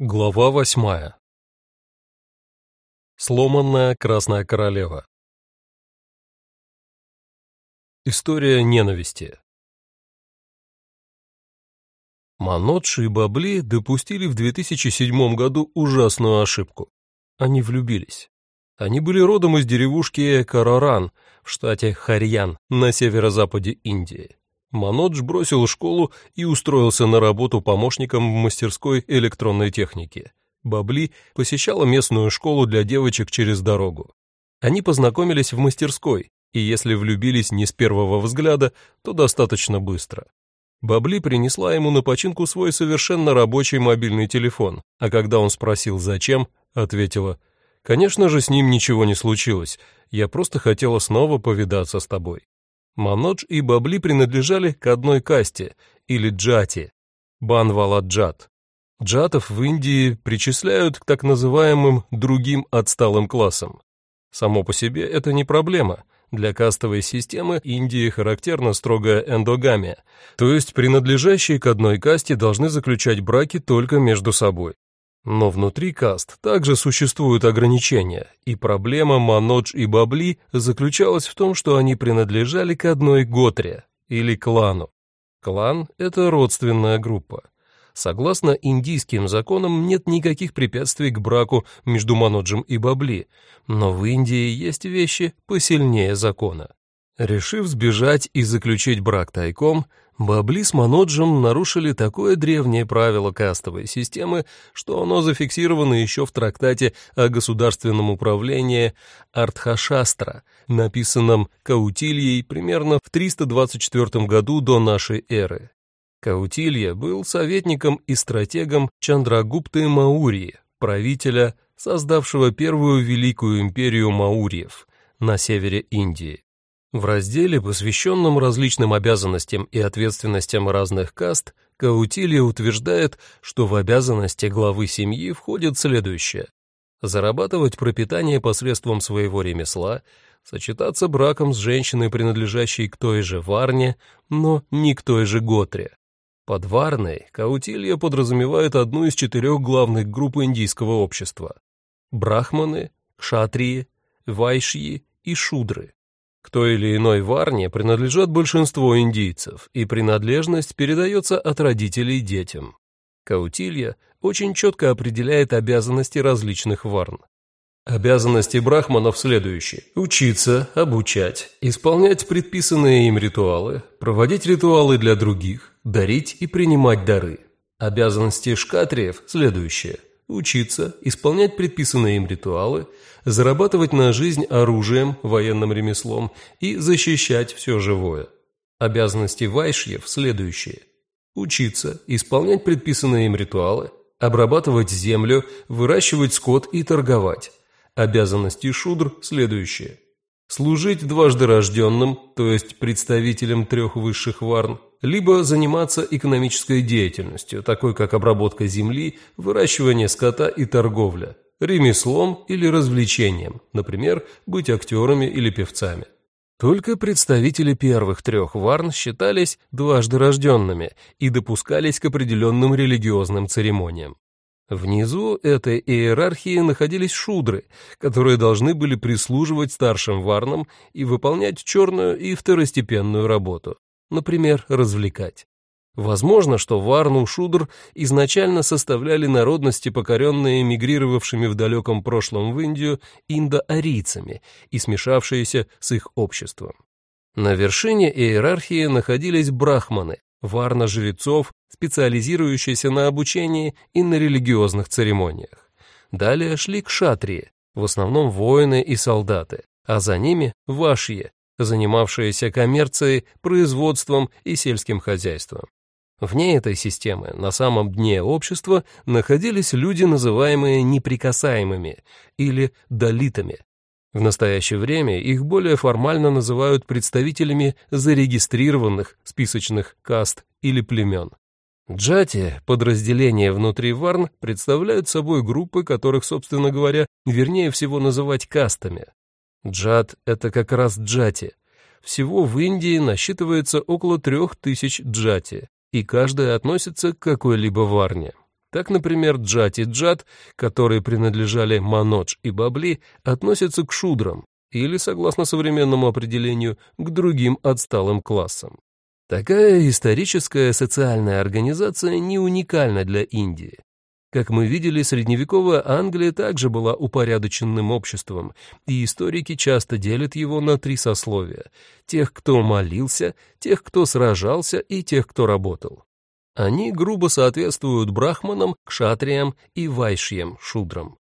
Глава восьмая. Сломанная Красная Королева. История ненависти. Манодж и Бабли допустили в 2007 году ужасную ошибку. Они влюбились. Они были родом из деревушки Караран в штате Харьян на северо-западе Индии. Манодж бросил школу и устроился на работу помощником в мастерской электронной техники. Бабли посещала местную школу для девочек через дорогу. Они познакомились в мастерской, и если влюбились не с первого взгляда, то достаточно быстро. Бабли принесла ему на починку свой совершенно рабочий мобильный телефон, а когда он спросил «зачем?», ответила «Конечно же, с ним ничего не случилось, я просто хотела снова повидаться с тобой». Манодж и Бабли принадлежали к одной касте, или джати, банвала джат. Джатов в Индии причисляют к так называемым другим отсталым классам. Само по себе это не проблема. Для кастовой системы Индии характерна строгая эндогамия, то есть принадлежащие к одной касте должны заключать браки только между собой. Но внутри каст также существуют ограничения, и проблема Манодж и Бабли заключалась в том, что они принадлежали к одной готре, или клану. Клан – это родственная группа. Согласно индийским законам нет никаких препятствий к браку между Маноджем и Бабли, но в Индии есть вещи посильнее закона. Решив сбежать и заключить брак тайком, Бабли с Маноджем нарушили такое древнее правило кастовой системы, что оно зафиксировано еще в трактате о государственном управлении Артхашастра, написанном Каутильей примерно в 324 году до нашей эры. Каутилья был советником и стратегом Чандрагупты Маурии, правителя, создавшего первую великую империю Маурьев на севере Индии. В разделе, посвященном различным обязанностям и ответственностям разных каст, Каутилия утверждает, что в обязанности главы семьи входит следующее. Зарабатывать пропитание посредством своего ремесла, сочетаться браком с женщиной, принадлежащей к той же Варне, но не к той же Готре. Под Варной Каутилья подразумевает одну из четырех главных групп индийского общества – брахманы, кшатрии, вайшьи и шудры. К той или иной варне принадлежат большинство индийцев, и принадлежность передается от родителей детям. Каутилья очень четко определяет обязанности различных варн. Обязанности брахманов следующие. Учиться, обучать, исполнять предписанные им ритуалы, проводить ритуалы для других, дарить и принимать дары. Обязанности шкатриев следующие учиться, исполнять предписанные им ритуалы, зарабатывать на жизнь оружием, военным ремеслом и защищать все живое. Обязанности вайшьев следующие. Учиться, исполнять предписанные им ритуалы, обрабатывать землю, выращивать скот и торговать. Обязанности шудр следующие. Служить дважды рожденным, то есть представителям трех высших варн, либо заниматься экономической деятельностью, такой как обработка земли, выращивание скота и торговля, ремеслом или развлечением, например, быть актерами или певцами. Только представители первых трех варн считались дважды рожденными и допускались к определенным религиозным церемониям. Внизу этой иерархии находились шудры, которые должны были прислуживать старшим варнам и выполнять черную и второстепенную работу например, развлекать. Возможно, что Варну-Шудр изначально составляли народности, покоренные эмигрировавшими в далеком прошлом в Индию индоарийцами и смешавшиеся с их обществом. На вершине иерархии находились брахманы, варна-жрецов, специализирующиеся на обучении и на религиозных церемониях. Далее шли кшатрии, в основном воины и солдаты, а за ними вашье, занимавшиеся коммерцией, производством и сельским хозяйством. Вне этой системы, на самом дне общества, находились люди, называемые неприкасаемыми или долитами. В настоящее время их более формально называют представителями зарегистрированных списочных каст или племен. Джати, подразделения внутри варн, представляют собой группы, которых, собственно говоря, вернее всего называть кастами. Джат — это как раз джати. Всего в Индии насчитывается около трех тысяч джати, и каждая относится к какой-либо варне. Так, например, Джат и Джат, которые принадлежали Манодж и Бабли, относятся к шудрам или, согласно современному определению, к другим отсталым классам. Такая историческая социальная организация не уникальна для Индии. Как мы видели, средневековая Англия также была упорядоченным обществом, и историки часто делят его на три сословия – тех, кто молился, тех, кто сражался и тех, кто работал. Они грубо соответствуют брахманам, кшатриям и вайшьям, шудрам.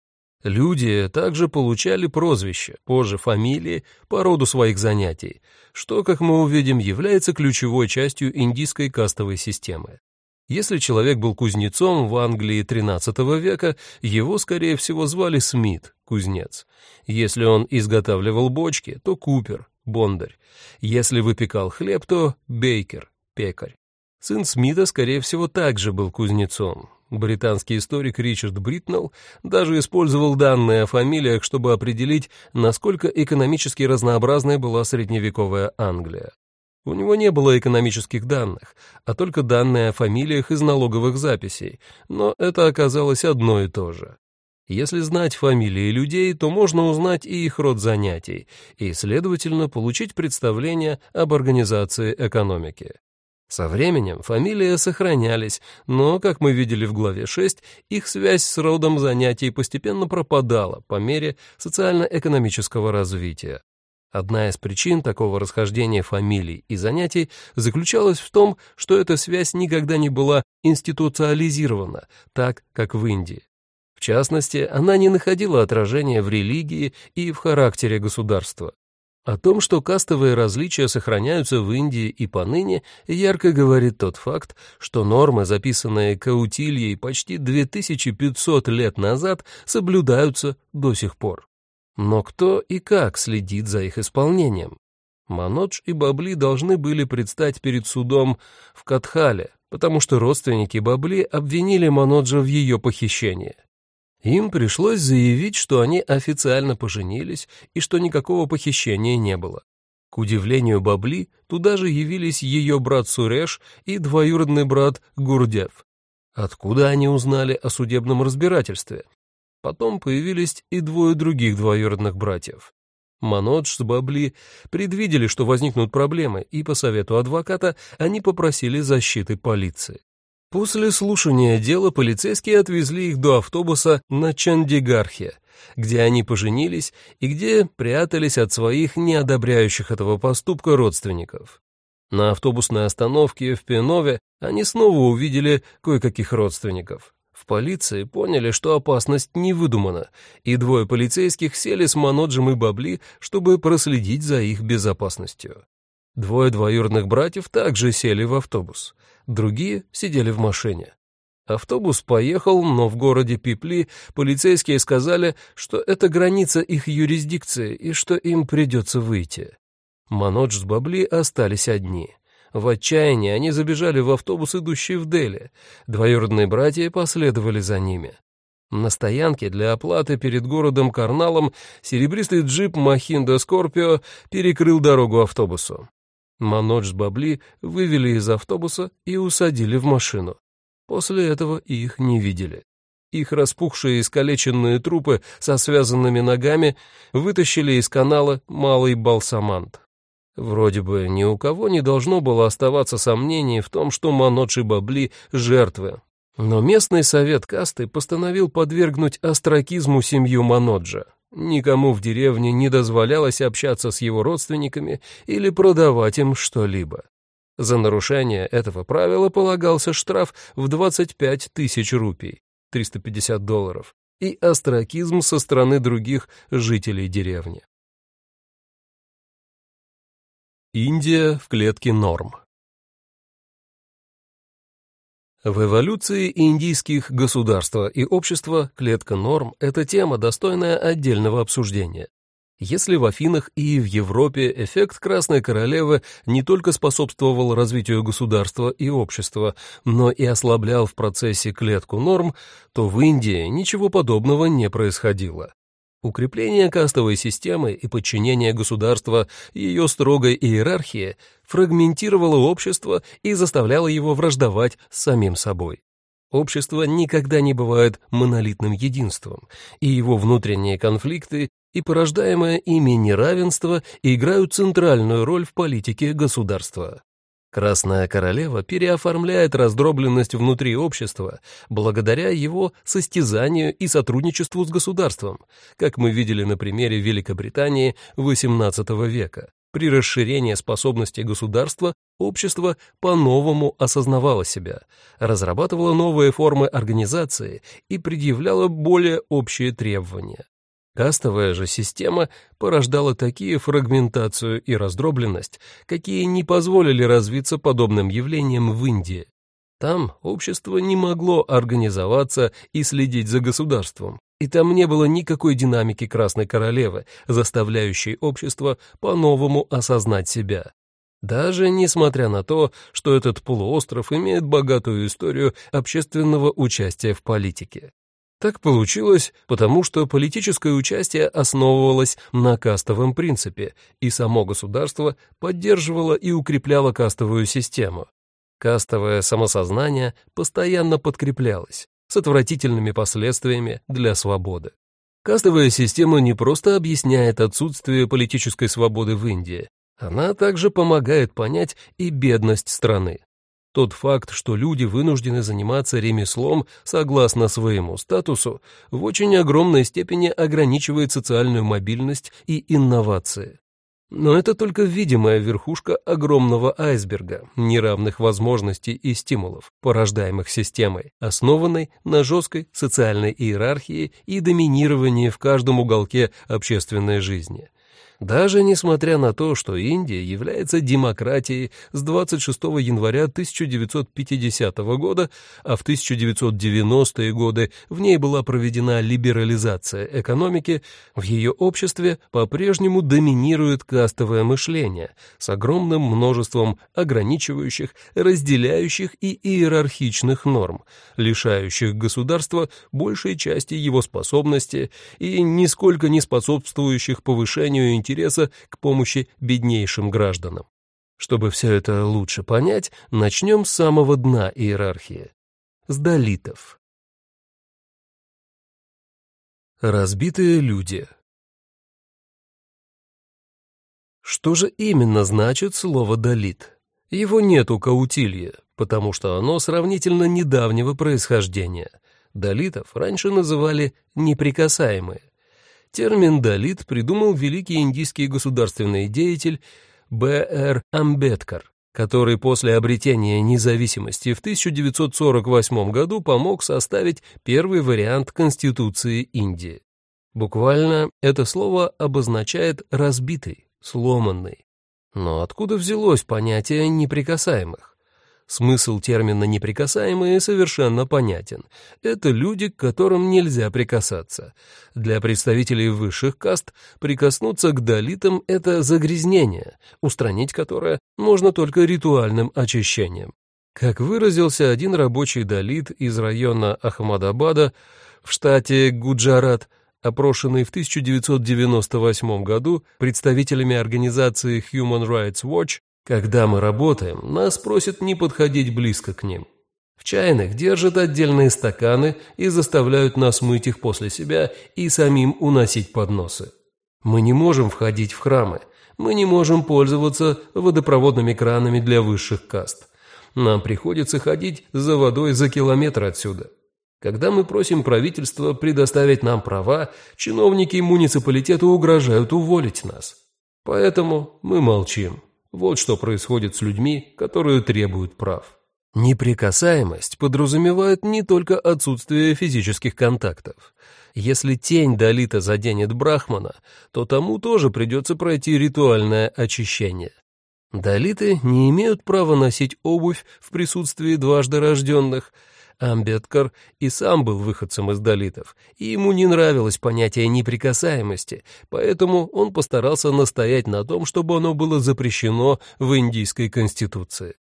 Люди также получали прозвища, позже фамилии, по роду своих занятий, что, как мы увидим, является ключевой частью индийской кастовой системы. Если человек был кузнецом в Англии XIII века, его, скорее всего, звали Смит, кузнец. Если он изготавливал бочки, то Купер, бондарь. Если выпекал хлеб, то Бейкер, пекарь. Сын Смита, скорее всего, также был кузнецом. Британский историк Ричард Бритнелл даже использовал данные о фамилиях, чтобы определить, насколько экономически разнообразной была средневековая Англия. У него не было экономических данных, а только данные о фамилиях из налоговых записей, но это оказалось одно и то же. Если знать фамилии людей, то можно узнать и их род занятий, и, следовательно, получить представление об организации экономики. Со временем фамилии сохранялись, но, как мы видели в главе 6, их связь с родом занятий постепенно пропадала по мере социально-экономического развития. Одна из причин такого расхождения фамилий и занятий заключалась в том, что эта связь никогда не была институциализирована, так, как в Индии. В частности, она не находила отражения в религии и в характере государства. О том, что кастовые различия сохраняются в Индии и поныне, ярко говорит тот факт, что нормы, записанные Каутильей почти 2500 лет назад, соблюдаются до сих пор. Но кто и как следит за их исполнением? Манодж и Бабли должны были предстать перед судом в Катхале, потому что родственники Бабли обвинили Маноджа в ее похищении. Им пришлось заявить, что они официально поженились и что никакого похищения не было. К удивлению Бабли, туда же явились ее брат Суреш и двоюродный брат Гурдев. Откуда они узнали о судебном разбирательстве? Потом появились и двое других двоюродных братьев. Манодж с Бабли предвидели, что возникнут проблемы, и по совету адвоката они попросили защиты полиции. После слушания дела полицейские отвезли их до автобуса на Чандигархе, где они поженились и где прятались от своих неодобряющих этого поступка родственников. На автобусной остановке в Пенове они снова увидели кое-каких родственников. В полиции поняли, что опасность не выдумана, и двое полицейских сели с Маноджем и Бабли, чтобы проследить за их безопасностью. Двое двоюродных братьев также сели в автобус, другие сидели в машине. Автобус поехал, но в городе Пипли полицейские сказали, что это граница их юрисдикции и что им придется выйти. Манодж с Бабли остались одни. В отчаянии они забежали в автобус, идущий в Дели. Двоюродные братья последовали за ними. На стоянке для оплаты перед городом Карналом серебристый джип Махинда Скорпио перекрыл дорогу автобусу. Манодж с Бабли вывели из автобуса и усадили в машину. После этого их не видели. Их распухшие и искалеченные трупы со связанными ногами вытащили из канала Малый Балсамант. Вроде бы ни у кого не должно было оставаться сомнений в том, что Манодж и Бабли — жертвы. Но местный совет касты постановил подвергнуть остракизму семью Маноджа. Никому в деревне не дозволялось общаться с его родственниками или продавать им что-либо. За нарушение этого правила полагался штраф в 25 тысяч рупий, 350 долларов, и остракизм со стороны других жителей деревни. Индия в клетке норм. В эволюции индийских государства и общества клетка норм – это тема, достойная отдельного обсуждения. Если в Афинах и в Европе эффект Красной Королевы не только способствовал развитию государства и общества, но и ослаблял в процессе клетку норм, то в Индии ничего подобного не происходило. Укрепление кастовой системы и подчинение государства ее строгой иерархии фрагментировало общество и заставляло его враждовать с самим собой. Общество никогда не бывает монолитным единством, и его внутренние конфликты и порождаемое ими неравенство играют центральную роль в политике государства. Красная королева переоформляет раздробленность внутри общества благодаря его состязанию и сотрудничеству с государством, как мы видели на примере Великобритании XVIII века. При расширении способностей государства общество по-новому осознавало себя, разрабатывало новые формы организации и предъявляло более общие требования. Кастовая же система порождала такие фрагментацию и раздробленность, какие не позволили развиться подобным явлениям в Индии. Там общество не могло организоваться и следить за государством, и там не было никакой динамики Красной Королевы, заставляющей общество по-новому осознать себя. Даже несмотря на то, что этот полуостров имеет богатую историю общественного участия в политике. Так получилось, потому что политическое участие основывалось на кастовом принципе, и само государство поддерживало и укрепляло кастовую систему. Кастовое самосознание постоянно подкреплялось с отвратительными последствиями для свободы. Кастовая система не просто объясняет отсутствие политической свободы в Индии, она также помогает понять и бедность страны. Тот факт, что люди вынуждены заниматься ремеслом согласно своему статусу, в очень огромной степени ограничивает социальную мобильность и инновации. Но это только видимая верхушка огромного айсберга, неравных возможностей и стимулов, порождаемых системой, основанной на жесткой социальной иерархии и доминировании в каждом уголке общественной жизни – даже несмотря на то, что Индия является демократией с 26 января 1950 года, а в 1990-е годы в ней была проведена либерализация экономики, в ее обществе по-прежнему доминирует кастовое мышление с огромным множеством ограничивающих, разделяющих и иерархичных норм, лишающих государства большей части его способности и нисколько не способствующих повышению интереса интереса к помощи беднейшим гражданам. Чтобы все это лучше понять, начнем с самого дна иерархии. С долитов. Разбитые люди. Что же именно значит слово «долит»? Его нет у Каутилья, потому что оно сравнительно недавнего происхождения. Долитов раньше называли «неприкасаемые». Термин «далит» придумал великий индийский государственный деятель Б.Р. Амбедкар, который после обретения независимости в 1948 году помог составить первый вариант Конституции Индии. Буквально это слово обозначает «разбитый», «сломанный». Но откуда взялось понятие неприкасаемых? Смысл термина «неприкасаемые» совершенно понятен. Это люди, к которым нельзя прикасаться. Для представителей высших каст прикоснуться к долитам — это загрязнение, устранить которое можно только ритуальным очищением. Как выразился один рабочий долит из района Ахмадабада в штате Гуджарат, опрошенный в 1998 году представителями организации Human Rights Watch, когда мы работаем, нас просят не подходить близко к ним. В чайных держат отдельные стаканы и заставляют нас мыть их после себя и самим уносить подносы. Мы не можем входить в храмы, мы не можем пользоваться водопроводными кранами для высших каст. Нам приходится ходить за водой за километр отсюда. Когда мы просим правительство предоставить нам права, чиновники муниципалитета угрожают уволить нас. Поэтому мы молчим. Вот что происходит с людьми, которые требуют прав. Неприкасаемость подразумевает не только отсутствие физических контактов. Если тень Далита заденет Брахмана, то тому тоже придется пройти ритуальное очищение. Далиты не имеют права носить обувь в присутствии дважды рожденных – Амбедкар и сам был выходцем из долитов, и ему не нравилось понятие неприкасаемости, поэтому он постарался настоять на том, чтобы оно было запрещено в индийской конституции.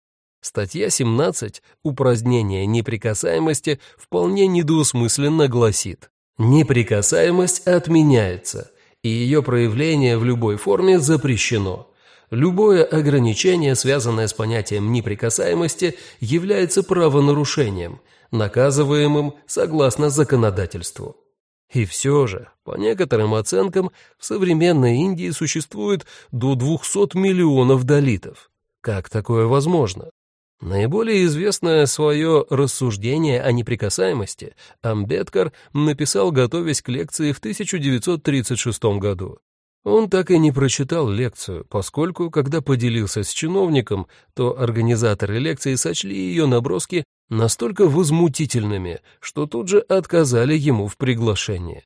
Статья 17 «Упразднение неприкасаемости» вполне недвусмысленно гласит «Неприкасаемость отменяется, и ее проявление в любой форме запрещено». Любое ограничение, связанное с понятием неприкасаемости, является правонарушением, наказываемым согласно законодательству. И все же, по некоторым оценкам, в современной Индии существует до 200 миллионов далитов. Как такое возможно? Наиболее известное свое рассуждение о неприкасаемости Амбедкар написал, готовясь к лекции в 1936 году. Он так и не прочитал лекцию, поскольку, когда поделился с чиновником, то организаторы лекции сочли ее наброски настолько возмутительными, что тут же отказали ему в приглашении.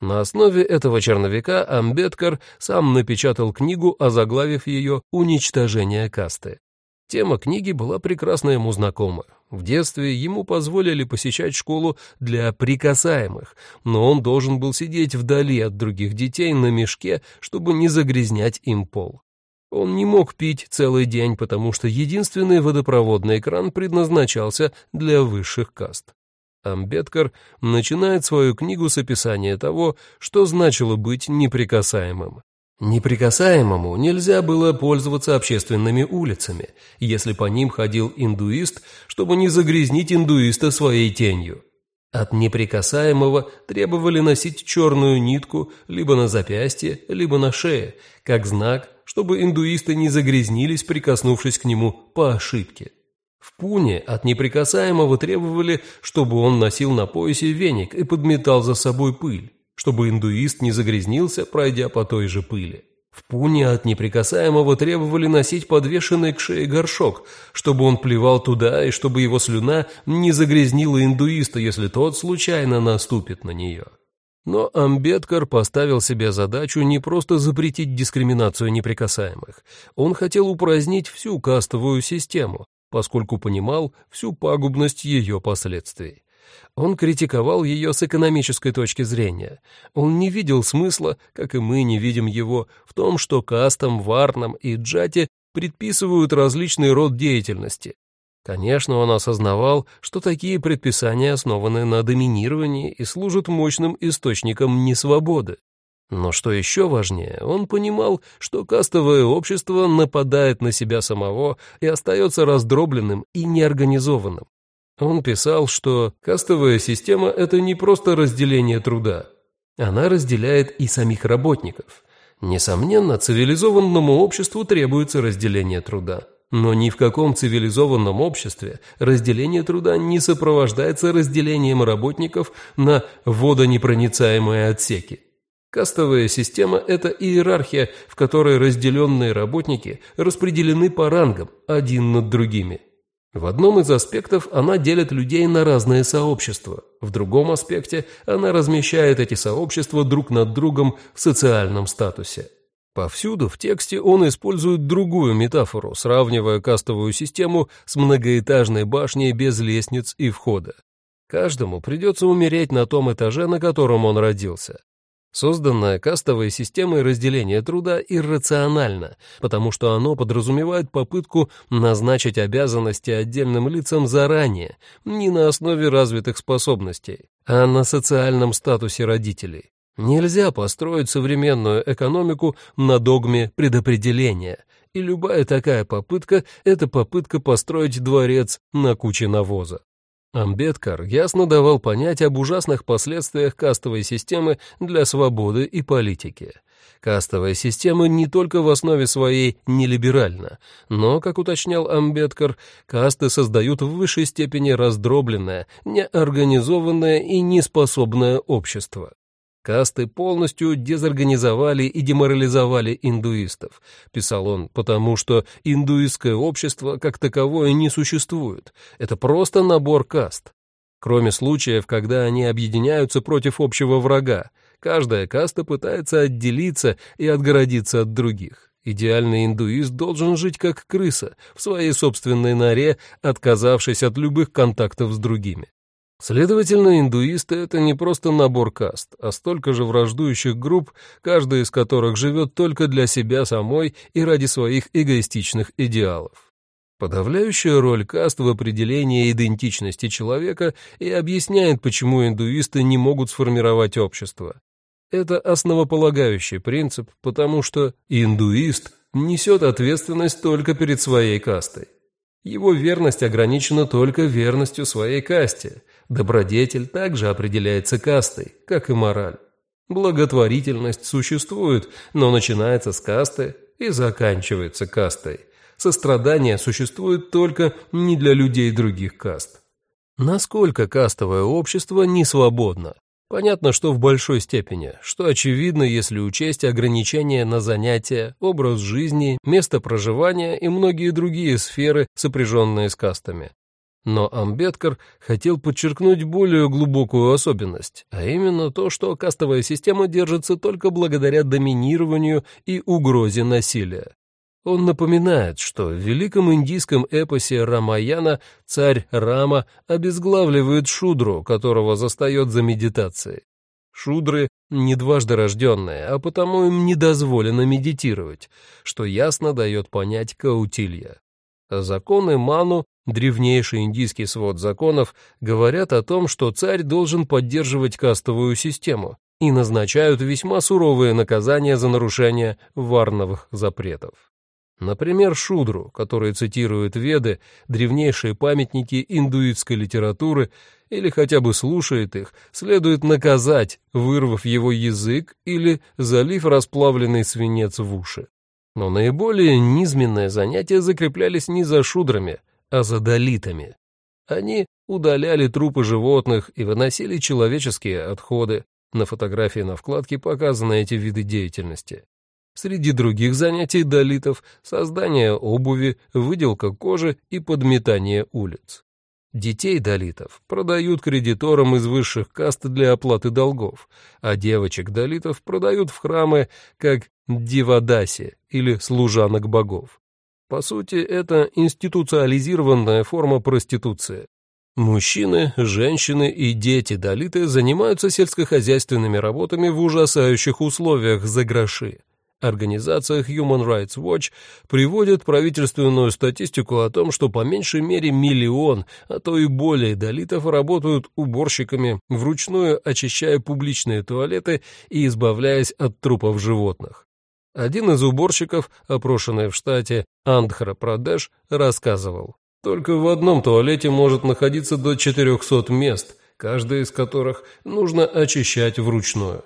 На основе этого черновика Амбедкар сам напечатал книгу, озаглавив ее «Уничтожение касты». Тема книги была прекрасно ему знакома. В детстве ему позволили посещать школу для прикасаемых, но он должен был сидеть вдали от других детей на мешке, чтобы не загрязнять им пол. Он не мог пить целый день, потому что единственный водопроводный кран предназначался для высших каст. Амбедкар начинает свою книгу с описания того, что значило быть неприкасаемым. Неприкасаемому нельзя было пользоваться общественными улицами, если по ним ходил индуист, чтобы не загрязнить индуиста своей тенью. От неприкасаемого требовали носить черную нитку либо на запястье, либо на шее, как знак, чтобы индуисты не загрязнились, прикоснувшись к нему по ошибке. В Пуне от неприкасаемого требовали, чтобы он носил на поясе веник и подметал за собой пыль чтобы индуист не загрязнился, пройдя по той же пыли. В Пуне от неприкасаемого требовали носить подвешенный к шее горшок, чтобы он плевал туда и чтобы его слюна не загрязнила индуиста, если тот случайно наступит на нее. Но Амбедкар поставил себе задачу не просто запретить дискриминацию неприкасаемых. Он хотел упразднить всю кастовую систему, поскольку понимал всю пагубность ее последствий. Он критиковал ее с экономической точки зрения. Он не видел смысла, как и мы не видим его, в том, что кастам, варнам и джате предписывают различный род деятельности. Конечно, он осознавал, что такие предписания основаны на доминировании и служат мощным источником несвободы. Но что еще важнее, он понимал, что кастовое общество нападает на себя самого и остается раздробленным и неорганизованным. Он писал, что кастовая система – это не просто разделение труда. Она разделяет и самих работников. Несомненно, цивилизованному обществу требуется разделение труда. Но ни в каком цивилизованном обществе разделение труда не сопровождается разделением работников на водонепроницаемые отсеки. Кастовая система – это иерархия, в которой разделенные работники распределены по рангам, один над другими. В одном из аспектов она делит людей на разные сообщества, в другом аспекте она размещает эти сообщества друг над другом в социальном статусе. Повсюду в тексте он использует другую метафору, сравнивая кастовую систему с многоэтажной башней без лестниц и входа. Каждому придется умереть на том этаже, на котором он родился. Созданная кастовой системой разделения труда иррациональна, потому что оно подразумевает попытку назначить обязанности отдельным лицам заранее, не на основе развитых способностей, а на социальном статусе родителей. Нельзя построить современную экономику на догме предопределения, и любая такая попытка – это попытка построить дворец на куче навоза. Амбедкар ясно давал понять об ужасных последствиях кастовой системы для свободы и политики. Кастовая система не только в основе своей нелиберальна, но, как уточнял Амбедкар, касты создают в высшей степени раздробленное, неорганизованное и неспособное общество. Касты полностью дезорганизовали и деморализовали индуистов, писал он, потому что индуистское общество как таковое не существует. Это просто набор каст. Кроме случаев, когда они объединяются против общего врага, каждая каста пытается отделиться и отгородиться от других. Идеальный индуист должен жить как крыса в своей собственной норе, отказавшись от любых контактов с другими. Следовательно, индуисты — это не просто набор каст, а столько же враждующих групп, каждая из которых живет только для себя самой и ради своих эгоистичных идеалов. Подавляющая роль каст в определении идентичности человека и объясняет, почему индуисты не могут сформировать общество. Это основополагающий принцип, потому что индуист несет ответственность только перед своей кастой. Его верность ограничена только верностью своей касте. Добродетель также определяется кастой, как и мораль. Благотворительность существует, но начинается с касты и заканчивается кастой. Сострадание существует только не для людей других каст. Насколько кастовое общество не свободно? Понятно, что в большой степени, что очевидно, если учесть ограничения на занятия, образ жизни, место проживания и многие другие сферы, сопряженные с кастами. Но Амбеткар хотел подчеркнуть более глубокую особенность, а именно то, что кастовая система держится только благодаря доминированию и угрозе насилия. Он напоминает, что в великом индийском эпосе Рамаяна царь Рама обезглавливает Шудру, которого застает за медитацией. Шудры не дважды рожденные, а потому им не дозволено медитировать, что ясно дает понять Каутилья. Законы Ману, древнейший индийский свод законов, говорят о том, что царь должен поддерживать кастовую систему и назначают весьма суровые наказания за нарушение варновых запретов. Например, Шудру, который цитирует Веды, древнейшие памятники индуитской литературы, или хотя бы слушает их, следует наказать, вырвав его язык или залив расплавленный свинец в уши. Но наиболее низменные занятия закреплялись не за шудрами, а за долитами. Они удаляли трупы животных и выносили человеческие отходы. На фотографии на вкладке показаны эти виды деятельности. Среди других занятий долитов – создание обуви, выделка кожи и подметание улиц. Детей долитов продают кредиторам из высших каст для оплаты долгов, а девочек-долитов продают в храмы как дивадаси или служанок богов. По сути, это институциализированная форма проституции. Мужчины, женщины и дети-долиты занимаются сельскохозяйственными работами в ужасающих условиях за гроши. Организация Human Rights Watch приводит правительственную статистику о том, что по меньшей мере миллион, а то и более долитов работают уборщиками, вручную очищая публичные туалеты и избавляясь от трупов животных. Один из уборщиков, опрошенный в штате Андхра-Прадеш, рассказывал, только в одном туалете может находиться до 400 мест, каждое из которых нужно очищать вручную.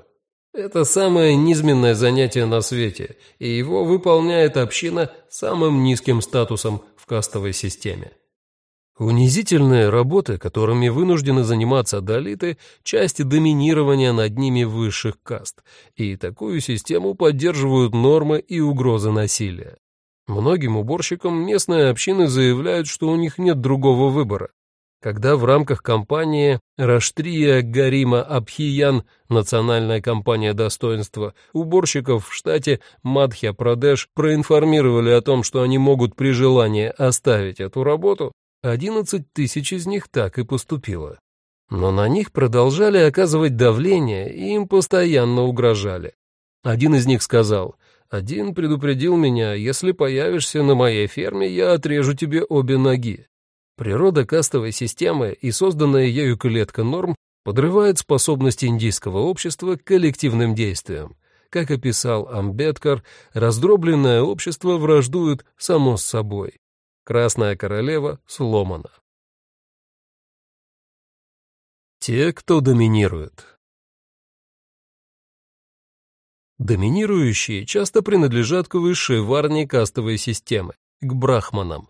Это самое низменное занятие на свете, и его выполняет община самым низким статусом в кастовой системе. Унизительные работы, которыми вынуждены заниматься долиты, часть доминирования над ними высших каст, и такую систему поддерживают нормы и угрозы насилия. Многим уборщикам местные общины заявляют, что у них нет другого выбора, когда в рамках кампании «Раштрия Гарима Абхиян» национальная кампания достоинства уборщиков в штате Мадхья-Прадеш проинформировали о том, что они могут при желании оставить эту работу, 11 тысяч из них так и поступило. Но на них продолжали оказывать давление и им постоянно угрожали. Один из них сказал, «Один предупредил меня, если появишься на моей ферме, я отрежу тебе обе ноги». Природа кастовой системы и созданная ею клетка норм подрывает способность индийского общества к коллективным действиям. Как описал Амбеткар, раздробленное общество враждует само с собой. Красная королева сломана. Те, кто доминирует. Доминирующие часто принадлежат к высшей варне кастовой системы, к брахманам.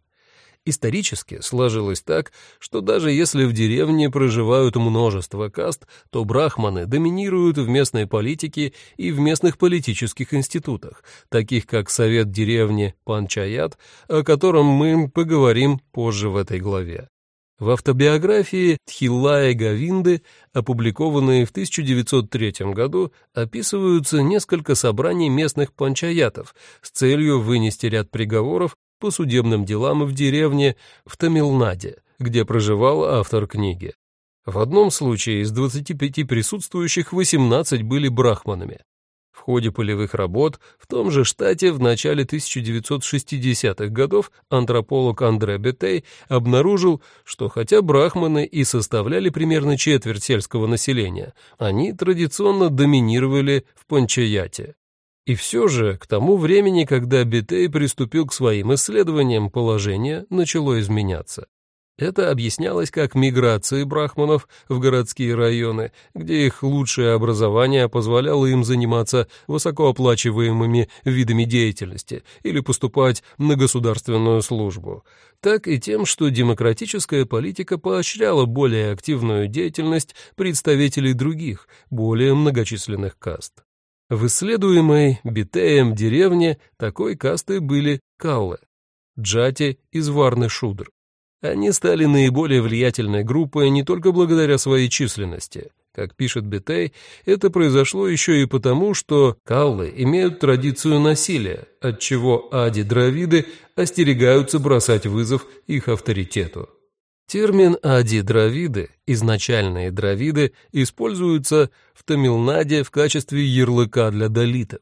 Исторически сложилось так, что даже если в деревне проживают множество каст, то брахманы доминируют в местной политике и в местных политических институтах, таких как Совет деревни Панчаят, о котором мы поговорим позже в этой главе. В автобиографии Тхиллая Гавинды, опубликованной в 1903 году, описываются несколько собраний местных панчаятов с целью вынести ряд приговоров по судебным делам в деревне в Тамилнаде, где проживал автор книги. В одном случае из 25 присутствующих 18 были брахманами. В ходе полевых работ в том же штате в начале 1960-х годов антрополог Андре Бетей обнаружил, что хотя брахманы и составляли примерно четверть сельского населения, они традиционно доминировали в панчаяте. И все же, к тому времени, когда Битей приступил к своим исследованиям, положение начало изменяться. Это объяснялось как миграцией брахманов в городские районы, где их лучшее образование позволяло им заниматься высокооплачиваемыми видами деятельности или поступать на государственную службу, так и тем, что демократическая политика поощряла более активную деятельность представителей других, более многочисленных каст. В исследуемой Битеем деревне такой касты были каллы, джати из Варны-Шудр. Они стали наиболее влиятельной группой не только благодаря своей численности. Как пишет Бетей, это произошло еще и потому, что каллы имеют традицию насилия, отчего ади-дравиды остерегаются бросать вызов их авторитету. Термин ади-дравиды, изначальные дравиды, используется в Тамилнаде в качестве ярлыка для долитов.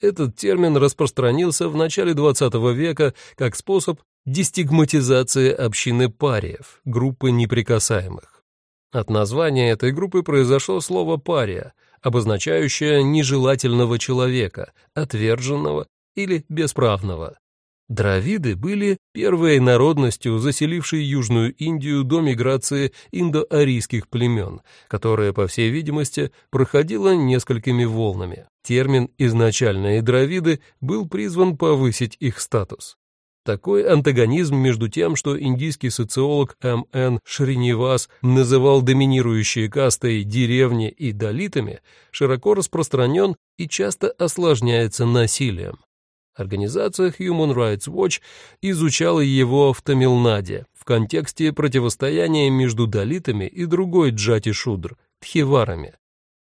Этот термин распространился в начале XX века как способ дестигматизации общины париев, группы неприкасаемых. От названия этой группы произошло слово «пария», обозначающее нежелательного человека, отверженного или бесправного. Дравиды были первой народностью, заселившей Южную Индию до миграции индоарийских племен, которая, по всей видимости, проходила несколькими волнами. Термин «изначальные дравиды» был призван повысить их статус. Такой антагонизм между тем, что индийский социолог М.Н. Шринивас называл доминирующие кастой деревни и долитами, широко распространен и часто осложняется насилием. Организация Human Rights Watch изучала его в Тамилнаде в контексте противостояния между долитами и другой джати-шудр – тхеварами.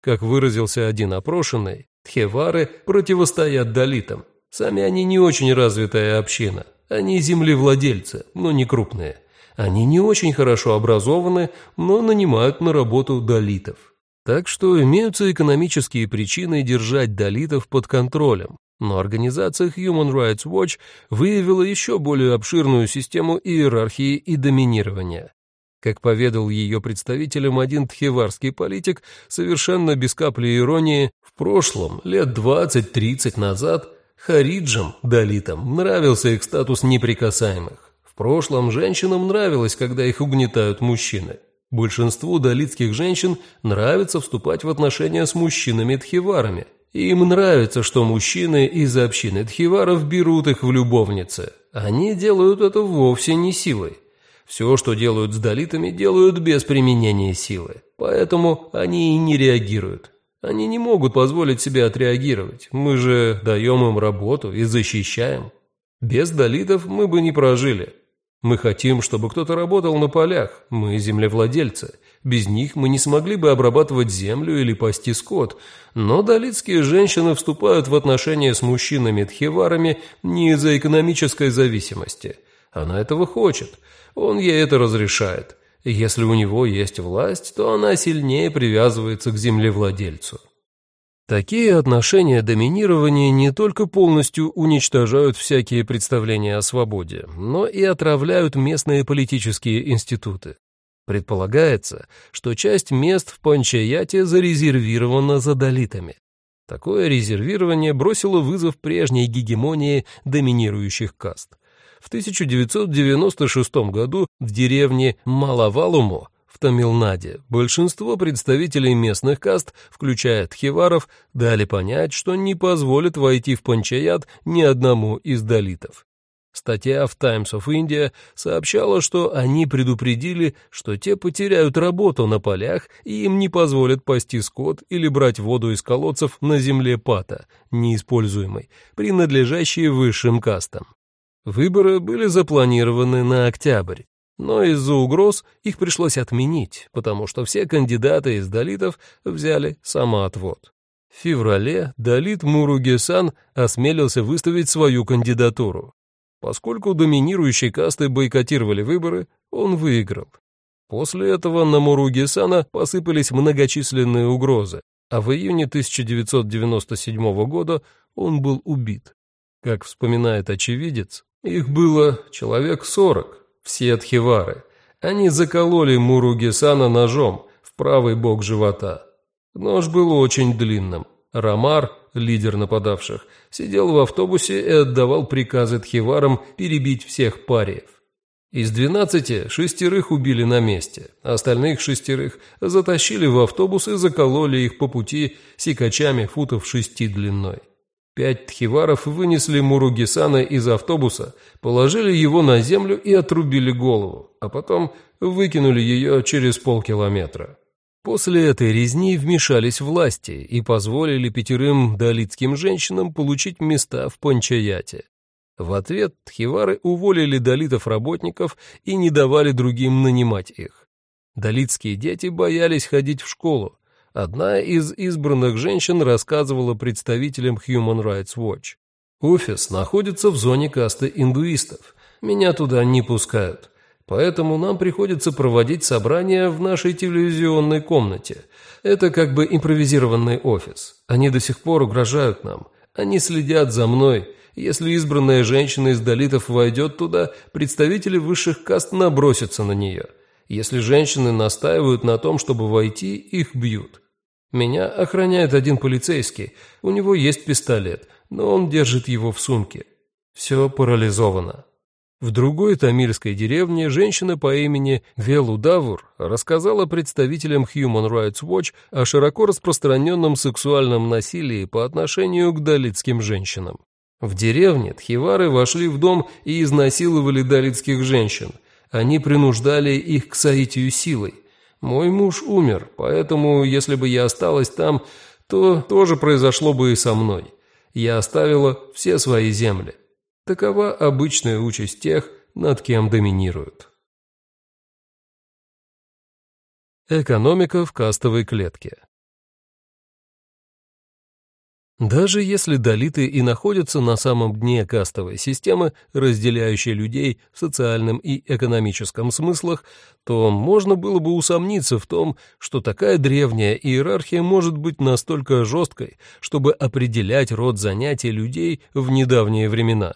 Как выразился один опрошенный, тхевары противостоят долитам. Сами они не очень развитая община. Они землевладельцы, но не крупные. Они не очень хорошо образованы, но нанимают на работу долитов. Так что имеются экономические причины держать долитов под контролем, но организация Human Rights Watch выявила еще более обширную систему иерархии и доминирования. Как поведал ее представителям один тхеварский политик, совершенно без капли иронии, в прошлом, лет 20-30 назад, хариджам, далитам, нравился их статус неприкасаемых. В прошлом женщинам нравилось, когда их угнетают мужчины. Большинству далитских женщин нравится вступать в отношения с мужчинами-тхеварами – им нравится, что мужчины из общины Дхиваров берут их в любовницы. Они делают это вовсе не силой. Все, что делают с долитами, делают без применения силы. Поэтому они и не реагируют. Они не могут позволить себе отреагировать. Мы же даем им работу и защищаем. Без долитов мы бы не прожили. Мы хотим, чтобы кто-то работал на полях. Мы землевладельцы. Без них мы не смогли бы обрабатывать землю или пасти скот. Но далитские женщины вступают в отношения с мужчинами-тхеварами не из-за экономической зависимости. Она этого хочет. Он ей это разрешает. Если у него есть власть, то она сильнее привязывается к землевладельцу. Такие отношения доминирования не только полностью уничтожают всякие представления о свободе, но и отравляют местные политические институты. Предполагается, что часть мест в Панчаяте зарезервирована за долитами. Такое резервирование бросило вызов прежней гегемонии доминирующих каст. В 1996 году в деревне Малавалумо в Тамилнаде большинство представителей местных каст, включая тхиваров, дали понять, что не позволят войти в панчаят ни одному из долитов. Статья в Times of India сообщала, что они предупредили, что те потеряют работу на полях и им не позволят пасти скот или брать воду из колодцев на земле пата, неиспользуемой, принадлежащей высшим кастам. Выборы были запланированы на октябрь, но из-за угроз их пришлось отменить, потому что все кандидаты из долитов взяли самоотвод. В феврале Далит Муругесан осмелился выставить свою кандидатуру. Поскольку доминирующие касты бойкотировали выборы, он выиграл. После этого на Муругесана посыпались многочисленные угрозы, а в июне 1997 года он был убит. Как вспоминает очевидец, их было человек сорок, все тхивары. Они закололи Муругесана ножом в правый бок живота. Нож был очень длинным. Рамар, лидер нападавших, сидел в автобусе и отдавал приказы тхиварам перебить всех париев. Из двенадцати шестерых убили на месте, остальных шестерых затащили в автобус и закололи их по пути сикачами футов шести длиной. Пять тхиваров вынесли Муругисана из автобуса, положили его на землю и отрубили голову, а потом выкинули ее через полкилометра. После этой резни вмешались власти и позволили пятерым далитским женщинам получить места в Панчаяте. В ответ тхивары уволили далитов-работников и не давали другим нанимать их. Далитские дети боялись ходить в школу. Одна из избранных женщин рассказывала представителям Human Rights Watch. «Офис находится в зоне касты индуистов. Меня туда не пускают. Поэтому нам приходится проводить собрания в нашей телевизионной комнате. Это как бы импровизированный офис. Они до сих пор угрожают нам. Они следят за мной» Если избранная женщина из долитов войдет туда, представители высших каст набросятся на нее. Если женщины настаивают на том, чтобы войти, их бьют. Меня охраняет один полицейский, у него есть пистолет, но он держит его в сумке. Все парализовано. В другой тамильской деревне женщина по имени Велудавур рассказала представителям Human Rights Watch о широко распространенном сексуальном насилии по отношению к далитским женщинам. В деревне тхивары вошли в дом и изнасиловали далитских женщин. Они принуждали их к соитию силой. Мой муж умер, поэтому, если бы я осталась там, то тоже произошло бы и со мной. Я оставила все свои земли. Такова обычная участь тех, над кем доминируют. Экономика в кастовой клетке даже если долиты и находятся на самом дне кастовой системы, разделяющей людей в социальном и экономическом смыслах, то можно было бы усомниться в том, что такая древняя иерархия может быть настолько жесткой, чтобы определять род занятий людей в недавние времена.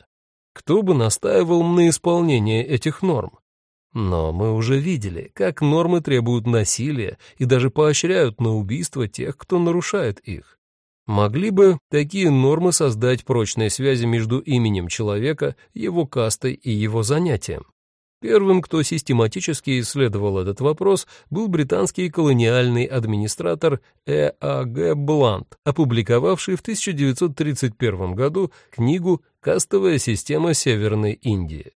Кто бы настаивал на исполнении этих норм? Но мы уже видели, как нормы требуют насилия и даже поощряют на убийство тех, кто нарушает их. Могли бы такие нормы создать прочные связи между именем человека, его кастой и его занятием? Первым, кто систематически исследовал этот вопрос, был британский колониальный администратор Э. А. Г. Блант, опубликовавший в 1931 году книгу «Кастовая система Северной Индии».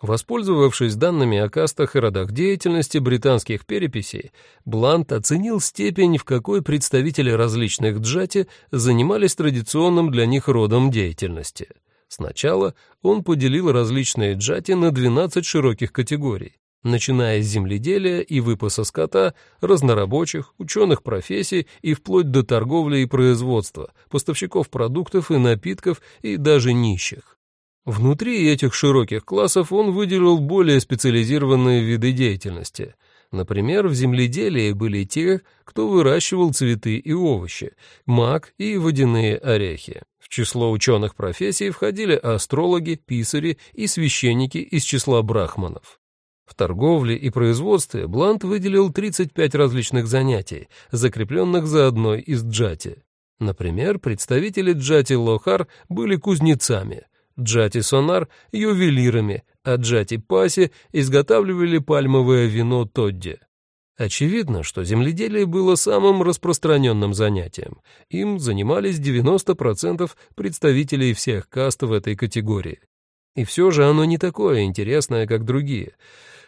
Воспользовавшись данными о кастах и родах деятельности британских переписей, Блант оценил степень, в какой представители различных джати занимались традиционным для них родом деятельности. Сначала он поделил различные джати на 12 широких категорий, начиная с земледелия и выпаса скота, разнорабочих, ученых профессий и вплоть до торговли и производства, поставщиков продуктов и напитков и даже нищих. Внутри этих широких классов он выделил более специализированные виды деятельности. Например, в земледелии были те, кто выращивал цветы и овощи, мак и водяные орехи. Число ученых профессий входили астрологи, писари и священники из числа брахманов. В торговле и производстве Блант выделил 35 различных занятий, закрепленных за одной из джати. Например, представители джати Лохар были кузнецами, Джати Сонар – ювелирами, а Джати Паси изготавливали пальмовое вино Тодди. Очевидно, что земледелие было самым распространенным занятием. Им занимались 90% представителей всех каст в этой категории. И все же оно не такое интересное, как другие.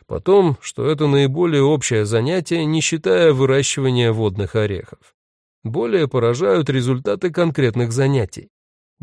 Потом, что это наиболее общее занятие, не считая выращивания водных орехов. Более поражают результаты конкретных занятий.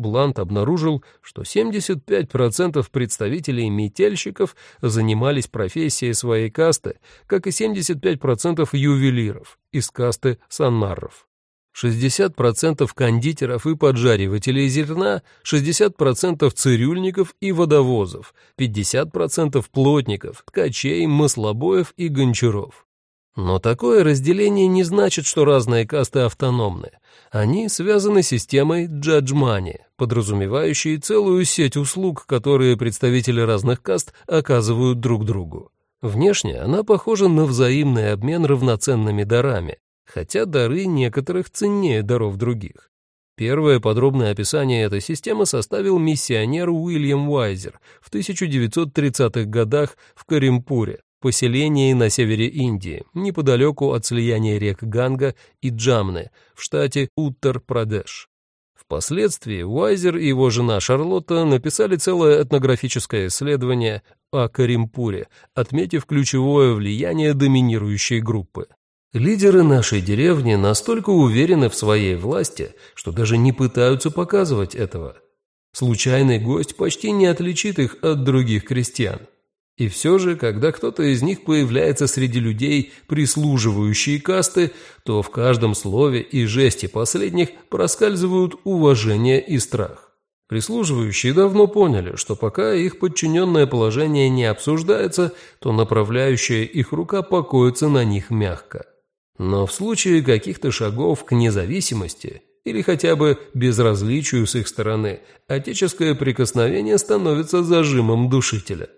Блант обнаружил, что 75% представителей метельщиков занимались профессией своей касты, как и 75% ювелиров из касты саннаров. 60% кондитеров и поджаривателей зерна, 60% цирюльников и водовозов, 50% плотников, ткачей, маслобоев и гончаров. Но такое разделение не значит, что разные касты автономны. Они связаны системой джаджмани, подразумевающей целую сеть услуг, которые представители разных каст оказывают друг другу. Внешне она похожа на взаимный обмен равноценными дарами, хотя дары некоторых ценнее даров других. Первое подробное описание этой системы составил миссионер Уильям Уайзер в 1930-х годах в Каримпуре, поселении на севере Индии, неподалеку от слияния рек Ганга и Джамны в штате Уттар-Прадеш. Впоследствии Уайзер и его жена Шарлотта написали целое этнографическое исследование о Каримпуре, отметив ключевое влияние доминирующей группы. Лидеры нашей деревни настолько уверены в своей власти, что даже не пытаются показывать этого. Случайный гость почти не отличит их от других крестьян. И все же, когда кто-то из них появляется среди людей, прислуживающие касты, то в каждом слове и жесте последних проскальзывают уважение и страх. Прислуживающие давно поняли, что пока их подчиненное положение не обсуждается, то направляющая их рука покоится на них мягко. Но в случае каких-то шагов к независимости или хотя бы безразличию с их стороны, отеческое прикосновение становится зажимом душителя.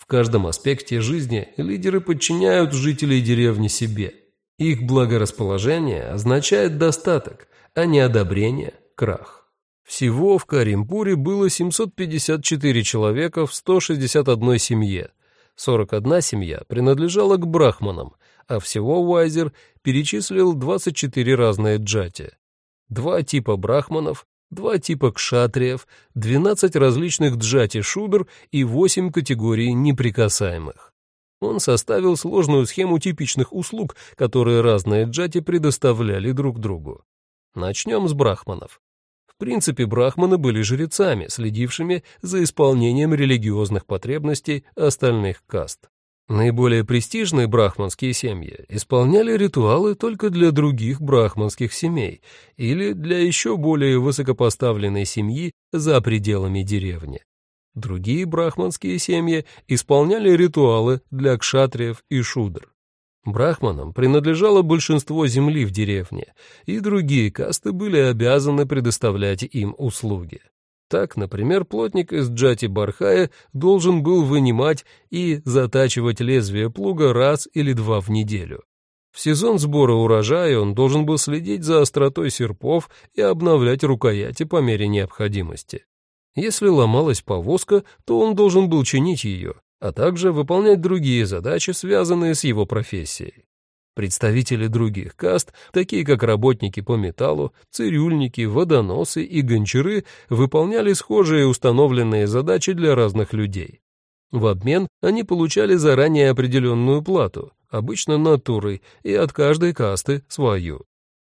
В каждом аспекте жизни лидеры подчиняют жителей деревни себе. Их благорасположение означает достаток, а не одобрение – крах. Всего в Каримпуре было 754 человека в 161 семье. 41 семья принадлежала к брахманам, а всего Уайзер перечислил 24 разные джати. Два типа брахманов, два типа кшатриев, 12 различных джати-шудр и 8 категорий неприкасаемых. Он составил сложную схему типичных услуг, которые разные джати предоставляли друг другу. Начнем с брахманов. В принципе, брахманы были жрецами, следившими за исполнением религиозных потребностей остальных каст. Наиболее престижные брахманские семьи исполняли ритуалы только для других брахманских семей или для еще более высокопоставленной семьи за пределами деревни. Другие брахманские семьи исполняли ритуалы для кшатриев и шудр. Брахманам принадлежало большинство земли в деревне, и другие касты были обязаны предоставлять им услуги. Так, например, плотник из Джати-Бархая должен был вынимать и затачивать лезвие плуга раз или два в неделю. В сезон сбора урожая он должен был следить за остротой серпов и обновлять рукояти по мере необходимости. Если ломалась повозка, то он должен был чинить ее, а также выполнять другие задачи, связанные с его профессией. Представители других каст, такие как работники по металлу, цирюльники, водоносы и гончары, выполняли схожие установленные задачи для разных людей. В обмен они получали заранее определенную плату, обычно натурой, и от каждой касты свою.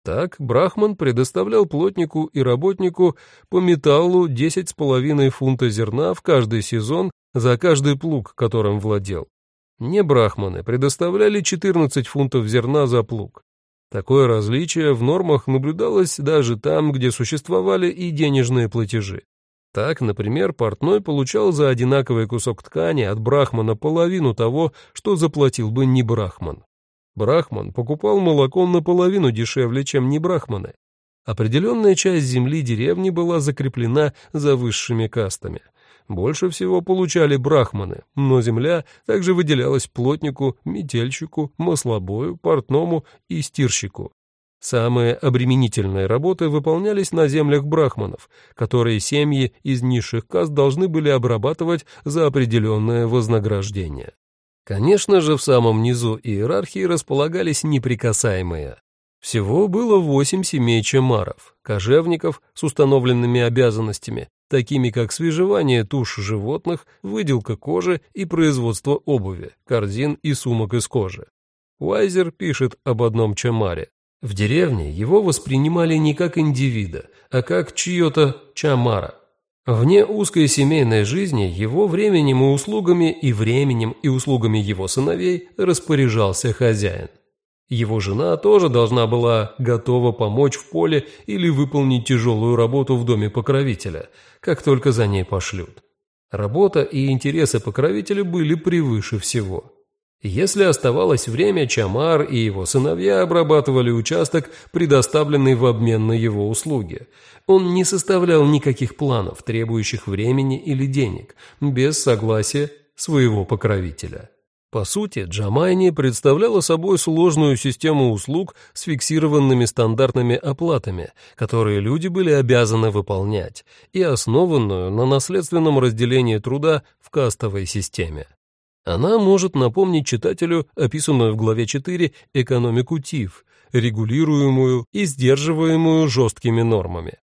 Так Брахман предоставлял плотнику и работнику по металлу 10,5 фунта зерна в каждый сезон за каждый плуг, которым владел, не брахманы предоставляли 14 фунтов зерна за плуг. Такое различие в нормах наблюдалось даже там, где существовали и денежные платежи. Так, например, портной получал за одинаковый кусок ткани от брахмана половину того, что заплатил бы не брахман. Брахман покупал молоко наполовину дешевле, чем не брахманы. Определенная часть земли деревни была закреплена за высшими кастами – больше всего получали брахманы, но земля также выделялась плотнику, метельщику, маслобою, портному и стирщику. Самые обременительные работы выполнялись на землях брахманов, которые семьи из низших каст должны были обрабатывать за определенное вознаграждение. Конечно же, в самом низу иерархии располагались неприкасаемые. Всего было восемь семей чемаров, кожевников с установленными обязанностями, такими как свежевание туш животных, выделка кожи и производство обуви, корзин и сумок из кожи. Уайзер пишет об одном чамаре. В деревне его воспринимали не как индивида, а как чье-то чамара. Вне узкой семейной жизни его временем и услугами и временем и услугами его сыновей распоряжался хозяин. Его жена тоже должна была готова помочь в поле или выполнить тяжелую работу в доме покровителя, как только за ней пошлют. Работа и интересы покровителя были превыше всего. Если оставалось время, Чамар и его сыновья обрабатывали участок, предоставленный в обмен на его услуги. Он не составлял никаких планов, требующих времени или денег, без согласия своего покровителя. По сути, Джамайни представляла собой сложную систему услуг с фиксированными стандартными оплатами, которые люди были обязаны выполнять, и основанную на наследственном разделении труда в кастовой системе. Она может напомнить читателю описанную в главе 4 экономику ТИФ, регулируемую и сдерживаемую жесткими нормами.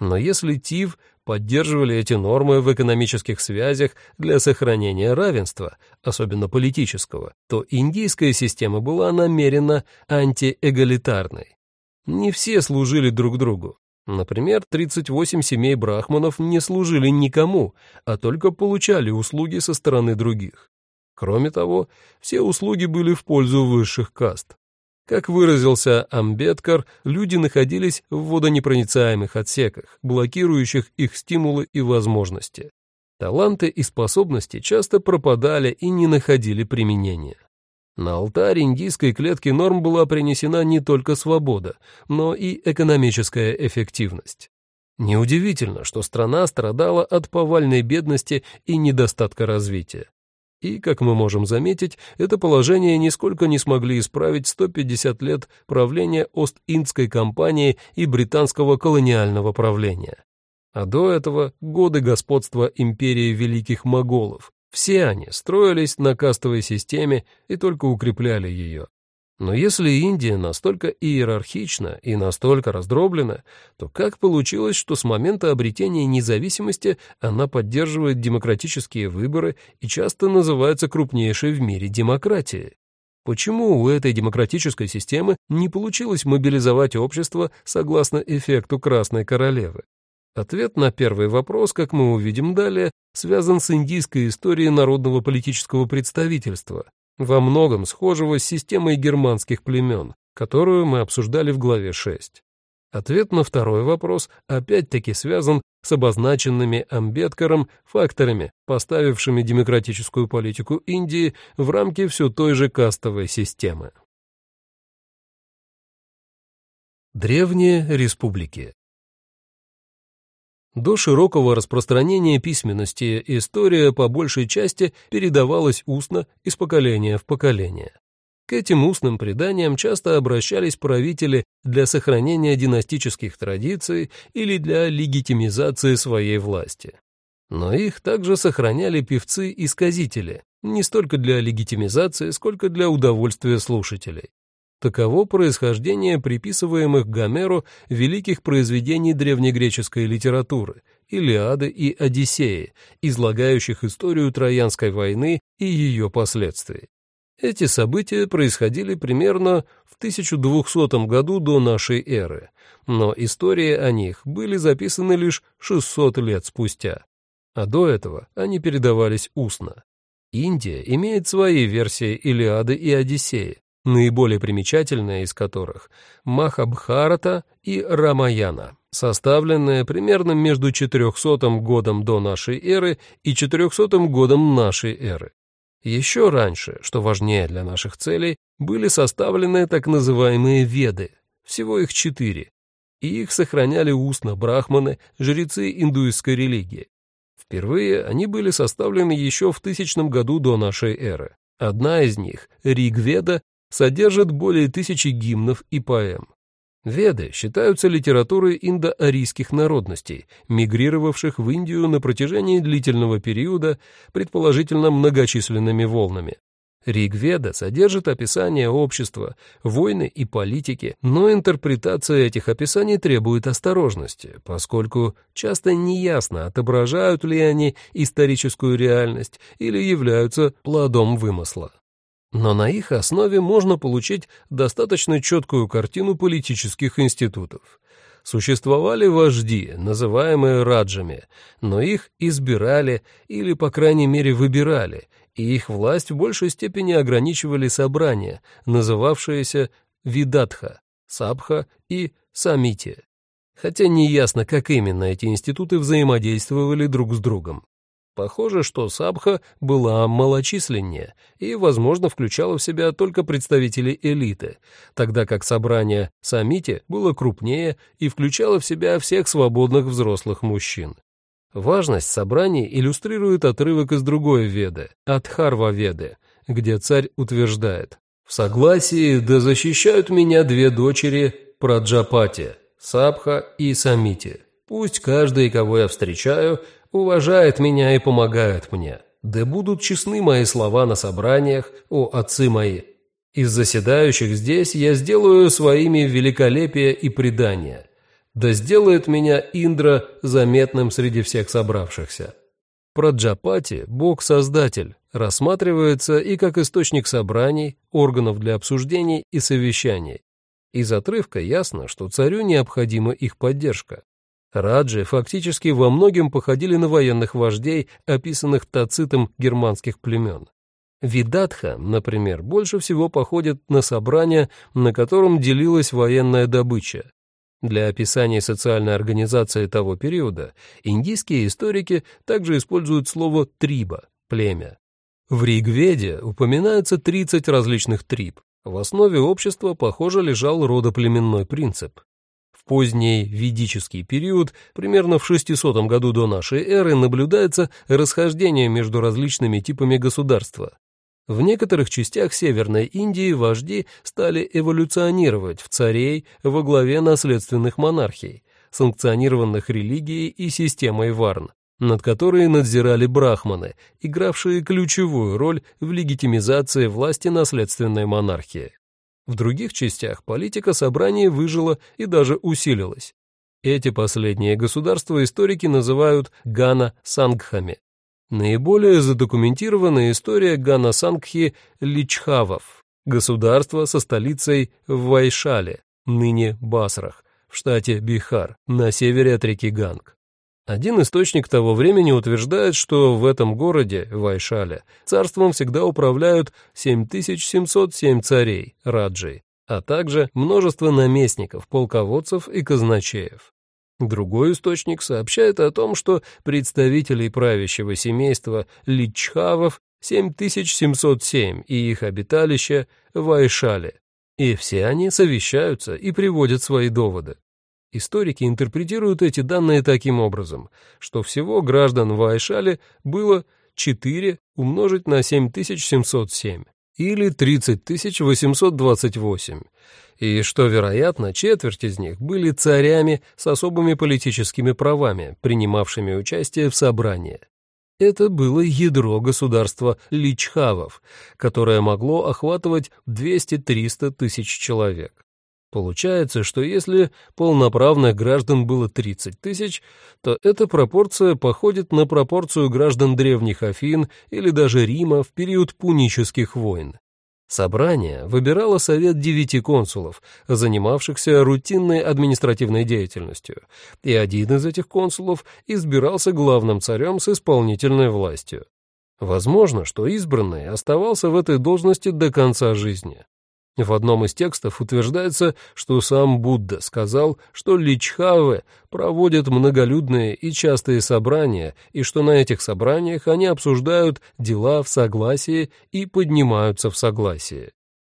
Но если ТИФ поддерживали эти нормы в экономических связях для сохранения равенства, особенно политического, то индийская система была намеренно антиэгалитарной. Не все служили друг другу. Например, 38 семей брахманов не служили никому, а только получали услуги со стороны других. Кроме того, все услуги были в пользу высших каст. Как выразился Амбедкар, люди находились в водонепроницаемых отсеках, блокирующих их стимулы и возможности. Таланты и способности часто пропадали и не находили применения. На алтарь индийской клетки норм была принесена не только свобода, но и экономическая эффективность. Неудивительно, что страна страдала от повальной бедности и недостатка развития. И, как мы можем заметить, это положение нисколько не смогли исправить 150 лет правления Ост-Индской компании и британского колониального правления. А до этого годы господства империи великих моголов. Все они строились на кастовой системе и только укрепляли ее. Но если Индия настолько иерархична и настолько раздроблена, то как получилось, что с момента обретения независимости она поддерживает демократические выборы и часто называется крупнейшей в мире демократией? Почему у этой демократической системы не получилось мобилизовать общество согласно эффекту Красной Королевы? Ответ на первый вопрос, как мы увидим далее, связан с индийской историей народного политического представительства, во многом схожего с системой германских племен, которую мы обсуждали в главе 6. Ответ на второй вопрос опять-таки связан с обозначенными Амбедкаром факторами, поставившими демократическую политику Индии в рамки все той же кастовой системы. Древние республики до широкого распространения письменности история по большей части передавалась устно из поколения в поколение. К этим устным преданиям часто обращались правители для сохранения династических традиций или для легитимизации своей власти. Но их также сохраняли певцы и сказители, не столько для легитимизации, сколько для удовольствия слушателей. Таково происхождение приписываемых Гомеру великих произведений древнегреческой литературы «Илиады» и «Одиссеи», излагающих историю Троянской войны и ее последствий. Эти события происходили примерно в 1200 году до нашей эры, но истории о них были записаны лишь 600 лет спустя, а до этого они передавались устно. Индия имеет свои версии Илиады и Одиссеи, наиболее примечательная из которых — Махабхарата и Рамаяна, составленная примерно между 400 годом до нашей эры и 400 годом нашей эры. Еще раньше, что важнее для наших целей, были составлены так называемые Веды, всего их четыре, и их сохраняли устно брахманы, жрецы индуистской религии. Впервые они были составлены еще в тысячном году до нашей эры. Одна из них, Ригведа, содержит более тысячи гимнов и поэм. Веды считаются литературой индоарийских народностей, мигрировавших в Индию на протяжении длительного периода, предположительно многочисленными волнами. Ригведа содержит описание общества, войны и политики, но интерпретация этих описаний требует осторожности, поскольку часто неясно, отображают ли они историческую реальность или являются плодом вымысла но на их основе можно получить достаточно четкую картину политических институтов. Существовали вожди, называемые раджами, но их избирали или, по крайней мере, выбирали, и их власть в большей степени ограничивали собрания, называвшиеся видатха, сабха и самити. Хотя неясно, как именно эти институты взаимодействовали друг с другом. Похоже, что Сабха была малочисленнее и, возможно, включала в себя только представителей элиты, тогда как собрание Самити было крупнее и включало в себя всех свободных взрослых мужчин. Важность собраний иллюстрирует отрывок из другой Веды, от Харва Веды, где царь утверждает «В согласии да защищают меня две дочери Праджапати, Сабха и Самити. Пусть каждый, кого я встречаю, уважает меня и помогает мне. Да будут честны мои слова на собраниях, о отцы мои. Из заседающих здесь я сделаю своими великолепие и предание. Да сделает меня Индра заметным среди всех собравшихся. Праджапати, бог-создатель, рассматривается и как источник собраний, органов для обсуждений и совещаний. Из отрывка ясно, что царю необходима их поддержка. Раджи фактически во многим походили на военных вождей, описанных Тацитом германских племен. Видатха, например, больше всего походит на собрание, на котором делилась военная добыча. Для описания социальной организации того периода индийские историки также используют слово «триба» – племя. В Ригведе упоминается 30 различных триб. В основе общества, похоже, лежал родоплеменной принцип. Поздний ведический период, примерно в 600 году до нашей эры, наблюдается расхождение между различными типами государства. В некоторых частях Северной Индии вожди стали эволюционировать в царей во главе наследственных монархий, санкционированных религией и системой варн, над которой надзирали брахманы, игравшие ключевую роль в легитимизации власти наследственной монархии. В других частях политика собраний выжила и уже усилилась. Эти последние государства историки называют Гана-Сангхами. Наиболее задокументированная история Ганасангхи Личхавов, государство со столицей в Вайшале, ныне Басрах, в штате Бихар, на севере от реки Ганг. Один источник того времени утверждает, что в этом городе, Вайшале, царством всегда управляют 7707 царей, раджей, а также множество наместников, полководцев и казначеев. Другой источник сообщает о том, что представителей правящего семейства Личхавов 7707 и их обиталище в Айшале, и все они совещаются и приводят свои доводы. Историки интерпретируют эти данные таким образом, что всего граждан в Айшале было 4 умножить на 7707 или 30 828, и что, вероятно, четверть из них были царями с особыми политическими правами, принимавшими участие в собрании. Это было ядро государства Личхавов, которое могло охватывать 200-300 тысяч человек. Получается, что если полноправных граждан было 30 тысяч, то эта пропорция походит на пропорцию граждан древних Афин или даже Рима в период пунических войн. Собрание выбирало совет девяти консулов, занимавшихся рутинной административной деятельностью, и один из этих консулов избирался главным царем с исполнительной властью. Возможно, что избранный оставался в этой должности до конца жизни. В одном из текстов утверждается, что сам Будда сказал, что личхавы проводят многолюдные и частые собрания, и что на этих собраниях они обсуждают дела в согласии и поднимаются в согласии.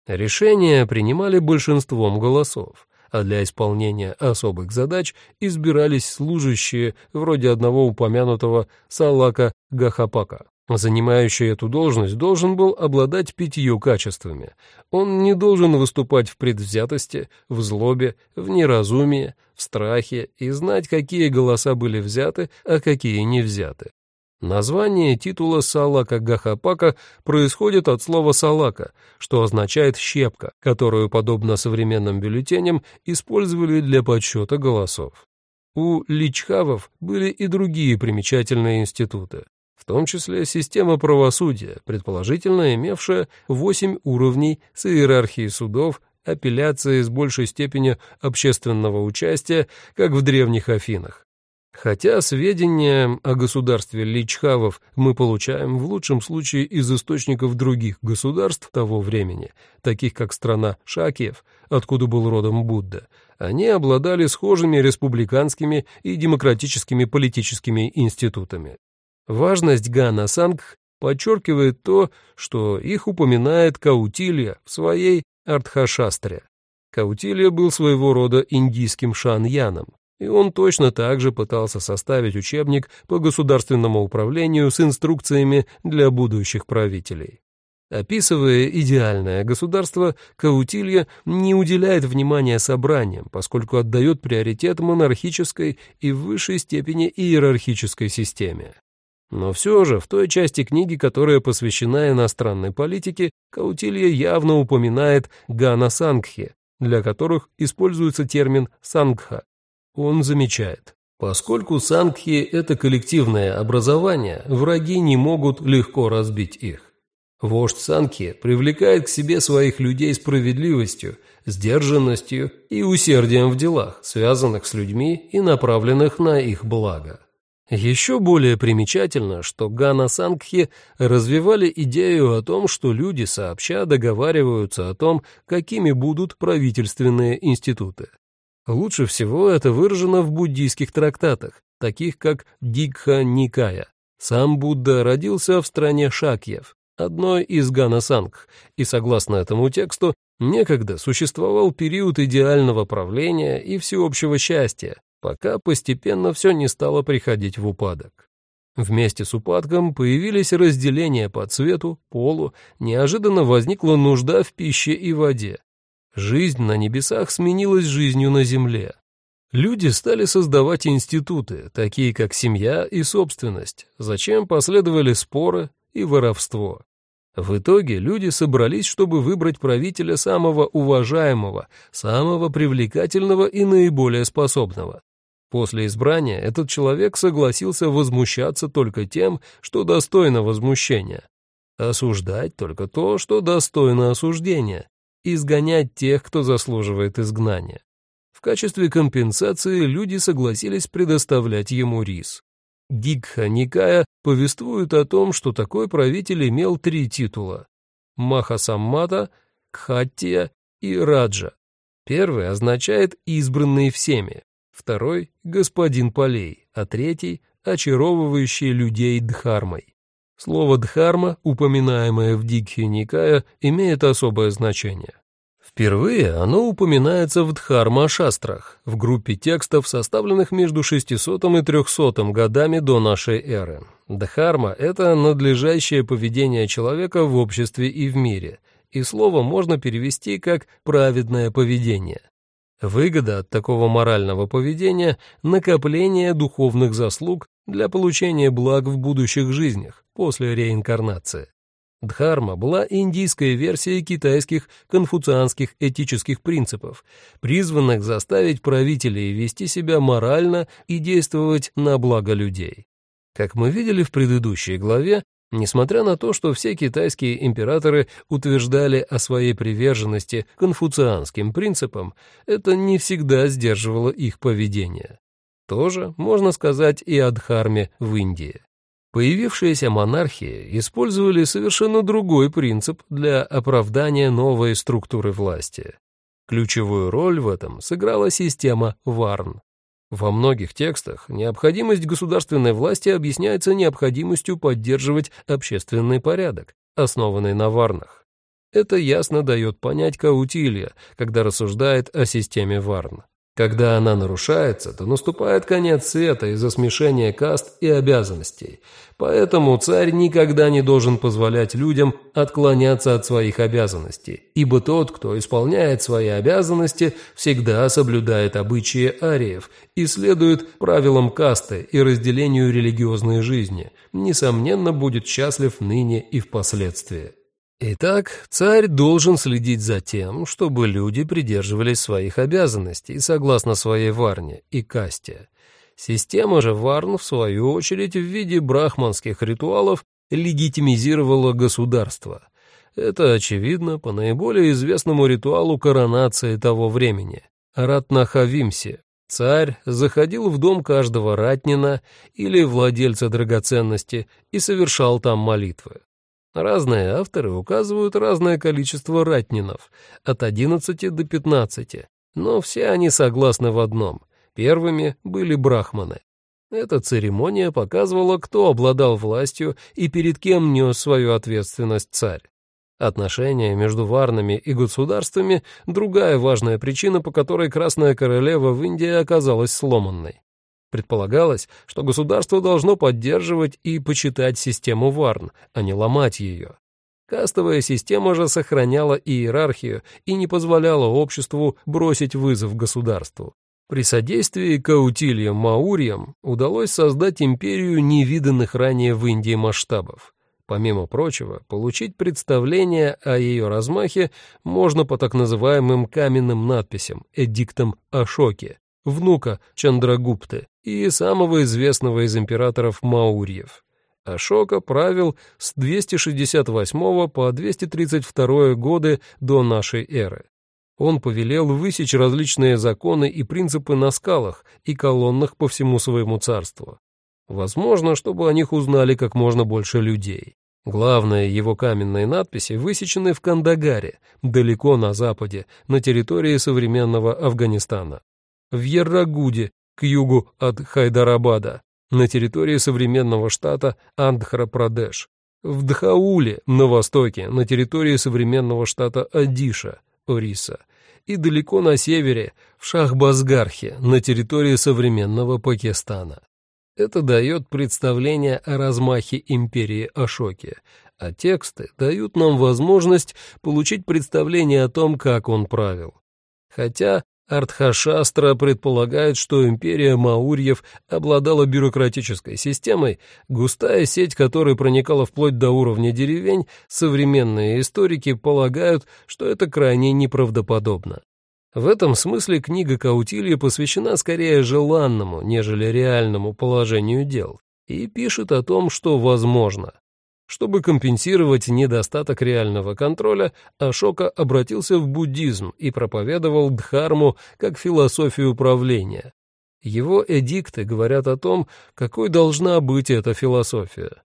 Решения принимали большинством голосов, а для исполнения особых задач избирались служащие вроде одного упомянутого Салака Гахапака. Занимающий эту должность должен был обладать пятью качествами. Он не должен выступать в предвзятости, в злобе, в неразумии, в страхе и знать, какие голоса были взяты, а какие не взяты. Название титула Салака Гахапака происходит от слова «салака», что означает «щепка», которую, подобно современным бюллетеням, использовали для подсчета голосов. У личхавов были и другие примечательные институты том числе система правосудия, предположительно имевшая восемь уровней с иерархией судов, апелляции с большей степенью общественного участия, как в древних Афинах. Хотя сведения о государстве Личхавов мы получаем в лучшем случае из источников других государств того времени, таких как страна Шакиев, откуда был родом Будда, они обладали схожими республиканскими и демократическими политическими институтами. Важность Гана Сангх подчеркивает то, что их упоминает Каутилья в своей Артхашастре. Каутилья был своего рода индийским шаньяном, и он точно так же пытался составить учебник по государственному управлению с инструкциями для будущих правителей. Описывая идеальное государство, Каутилья не уделяет внимания собраниям, поскольку отдает приоритет монархической и в высшей степени иерархической системе. Но все же в той части книги, которая посвящена иностранной политике, Каутилья явно упоминает Гана Сангхи, для которых используется термин «сангха». Он замечает, поскольку сангхи – это коллективное образование, враги не могут легко разбить их. Вождь Санки привлекает к себе своих людей справедливостью, сдержанностью и усердием в делах, связанных с людьми и направленных на их благо. Еще более примечательно, что Гана Сангхи развивали идею о том, что люди сообща договариваются о том, какими будут правительственные институты. Лучше всего это выражено в буддийских трактатах, таких как Дикха Никая. Сам Будда родился в стране Шакьев, одной из Ганасанг, и, согласно этому тексту, некогда существовал период идеального правления и всеобщего счастья, пока постепенно все не стало приходить в упадок. Вместе с упадком появились разделения по цвету, полу, неожиданно возникла нужда в пище и воде. Жизнь на небесах сменилась жизнью на земле. Люди стали создавать институты, такие как семья и собственность, зачем последовали споры и воровство. В итоге люди собрались, чтобы выбрать правителя самого уважаемого, самого привлекательного и наиболее способного. После избрания этот человек согласился возмущаться только тем, что достойно возмущения, осуждать только то, что достойно осуждения, изгонять тех, кто заслуживает изгнания. В качестве компенсации люди согласились предоставлять ему рис. Гигха Никая повествует о том, что такой правитель имел три титула – Махасаммата, Кхаттия и Раджа. Первый означает «избранный всеми», второй – «господин полей», а третий – «очаровывающий людей Дхармой». Слово «дхарма», упоминаемое в Дикхе Никая, имеет особое значение. Впервые оно упоминается в Дхарма-шастрах, в группе текстов, составленных между 600 и 300 годами до нашей эры. Дхарма — это надлежащее поведение человека в обществе и в мире, и слово можно перевести как «праведное поведение». Выгода от такого морального поведения — накопление духовных заслуг для получения благ в будущих жизнях после реинкарнации. Дхарма была индийской версией китайских конфуцианских этических принципов, призванных заставить правителей вести себя морально и действовать на благо людей. Как мы видели в предыдущей главе, несмотря на то, что все китайские императоры утверждали о своей приверженности конфуцианским принципам, это не всегда сдерживало их поведение. Тоже можно сказать и о Дхарме в Индии. Появившиеся монархии использовали совершенно другой принцип для оправдания новой структуры власти. Ключевую роль в этом сыграла система Варн. Во многих текстах необходимость государственной власти объясняется необходимостью поддерживать общественный порядок, основанный на Варнах. Это ясно дает понять Каутилья, когда рассуждает о системе Варн. Когда она нарушается, то наступает конец света из-за смешения каст и обязанностей. Поэтому царь никогда не должен позволять людям отклоняться от своих обязанностей, ибо тот, кто исполняет свои обязанности, всегда соблюдает обычаи ариев и следует правилам касты и разделению религиозной жизни, несомненно будет счастлив ныне и впоследствии. Итак, царь должен следить за тем, чтобы люди придерживались своих обязанностей согласно своей варне и касте. Система же варн, в свою очередь, в виде брахманских ритуалов легитимизировала государство. Это очевидно по наиболее известному ритуалу коронации того времени – Ратнахавимсе. Царь заходил в дом каждого ратнина или владельца драгоценности и совершал там молитвы. Разные авторы указывают разное количество ратнинов, от 11 до 15, но все они согласны в одном – первыми были брахманы. Эта церемония показывала, кто обладал властью и перед кем нес свою ответственность царь. Отношения между варнами и государствами – другая важная причина, по которой Красная Королева в Индии оказалась сломанной. Предполагалось, что государство должно поддерживать и почитать систему Варн, а не ломать ее. Кастовая система же сохраняла иерархию и не позволяла обществу бросить вызов государству. При содействии Каутильям Маурьям удалось создать империю невиданных ранее в Индии масштабов. Помимо прочего, получить представление о ее размахе можно по так называемым каменным надписям, эдиктам Ашоки, внука Чандрагупты и самого известного из императоров Маурьев. Ашока правил с 268 по 232 годы до нашей эры. Он повелел высечь различные законы и принципы на скалах и колоннах по всему своему царству. Возможно, чтобы о них узнали как можно больше людей. Главные его каменные надписи высечены в Кандагаре, далеко на западе, на территории современного Афганистана. В Еррагуде, к югу от Хайдарабада, на территории современного штата Андхра-Прадеш. В Дхауле, на востоке, на территории современного штата Адиша, Ориса. И далеко на севере, в Шахбазгархе, на территории современного Пакистана. Это дает представление о размахе империи Ашоки, а тексты дают нам возможность получить представление о том, как он правил. Хотя Артхашастра предполагает, что империя Маурьев обладала бюрократической системой, густая сеть которой проникала вплоть до уровня деревень, современные историки полагают, что это крайне неправдоподобно. В этом смысле книга Каутилья посвящена скорее желанному, нежели реальному положению дел, и пишет о том, что возможно. Чтобы компенсировать недостаток реального контроля, Ашока обратился в буддизм и проповедовал дхарму как философию управления. Его эдикты говорят о том, какой должна быть эта философия.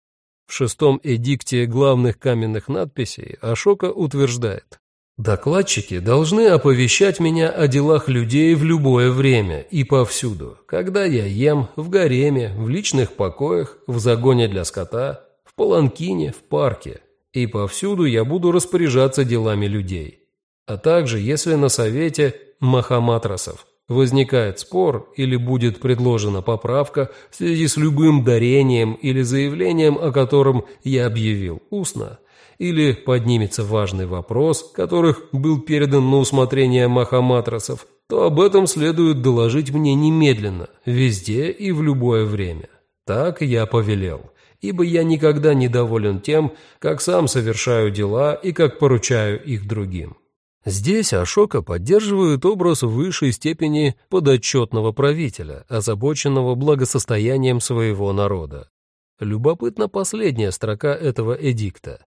В шестом эдикте главных каменных надписей Ашока утверждает Докладчики должны оповещать меня о делах людей в любое время и повсюду, когда я ем, в гареме, в личных покоях, в загоне для скота, паланкине, в парке. И повсюду я буду распоряжаться делами людей. А также, если на совете махаматрасов возникает спор или будет предложена поправка в связи с любым дарением или заявлением, о котором я объявил устно, или поднимется важный вопрос, которых был передан на усмотрение махаматрасов, то об этом следует доложить мне немедленно, везде и в любое время. Так я повелел, ибо я никогда не доволен тем, как сам совершаю дела и как поручаю их другим. Здесь Ашока поддерживает образ высшей степени подотчетного правителя, озабоченного благосостоянием своего народа. Любопытна последняя строка этого эдикта.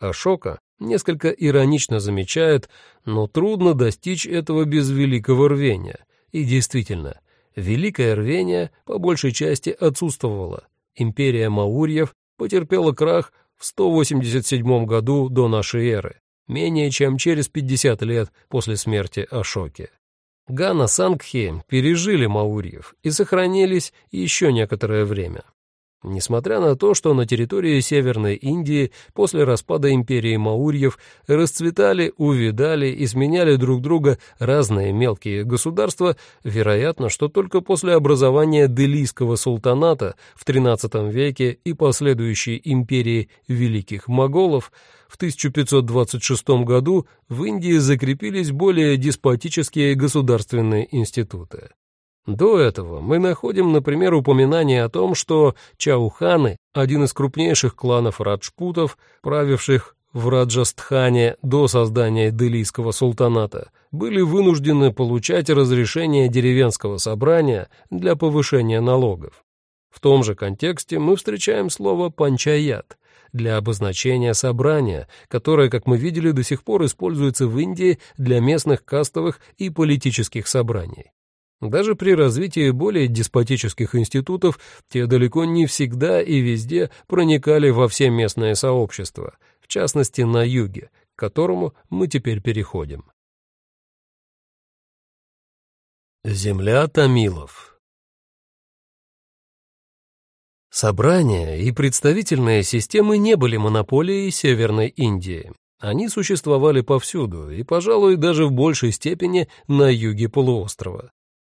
Ашока несколько иронично замечает, но трудно достичь этого без великого рвения. И действительно, великое рвение по большей части отсутствовало. Империя Маурьев потерпела крах в 187 году до нашей эры, менее чем через 50 лет после смерти Ашоки. Гана Сангхи пережили Маурьев и сохранились еще некоторое время. Несмотря на то, что на территории Северной Индии после распада империи Маурьев расцветали, увидали и сменяли друг друга разные мелкие государства, вероятно, что только после образования Делийского султаната в XIII веке и последующей империи Великих Моголов в 1526 году в Индии закрепились более деспотические государственные институты. До этого мы находим, например, упоминание о том, что Чауханы, один из крупнейших кланов раджпутов, правивших в Раджастхане до создания Делийского султаната, были вынуждены получать разрешение деревенского собрания для повышения налогов. В том же контексте мы встречаем слово «панчаят» для обозначения собрания, которое, как мы видели, до сих пор используется в Индии для местных кастовых и политических собраний. Даже при развитии более деспотических институтов те далеко не всегда и везде проникали во все местные сообщества, в частности на юге, к которому мы теперь переходим. Земля Тамилов Собрания и представительные системы не были монополией Северной Индии. Они существовали повсюду и, пожалуй, даже в большей степени на юге полуострова.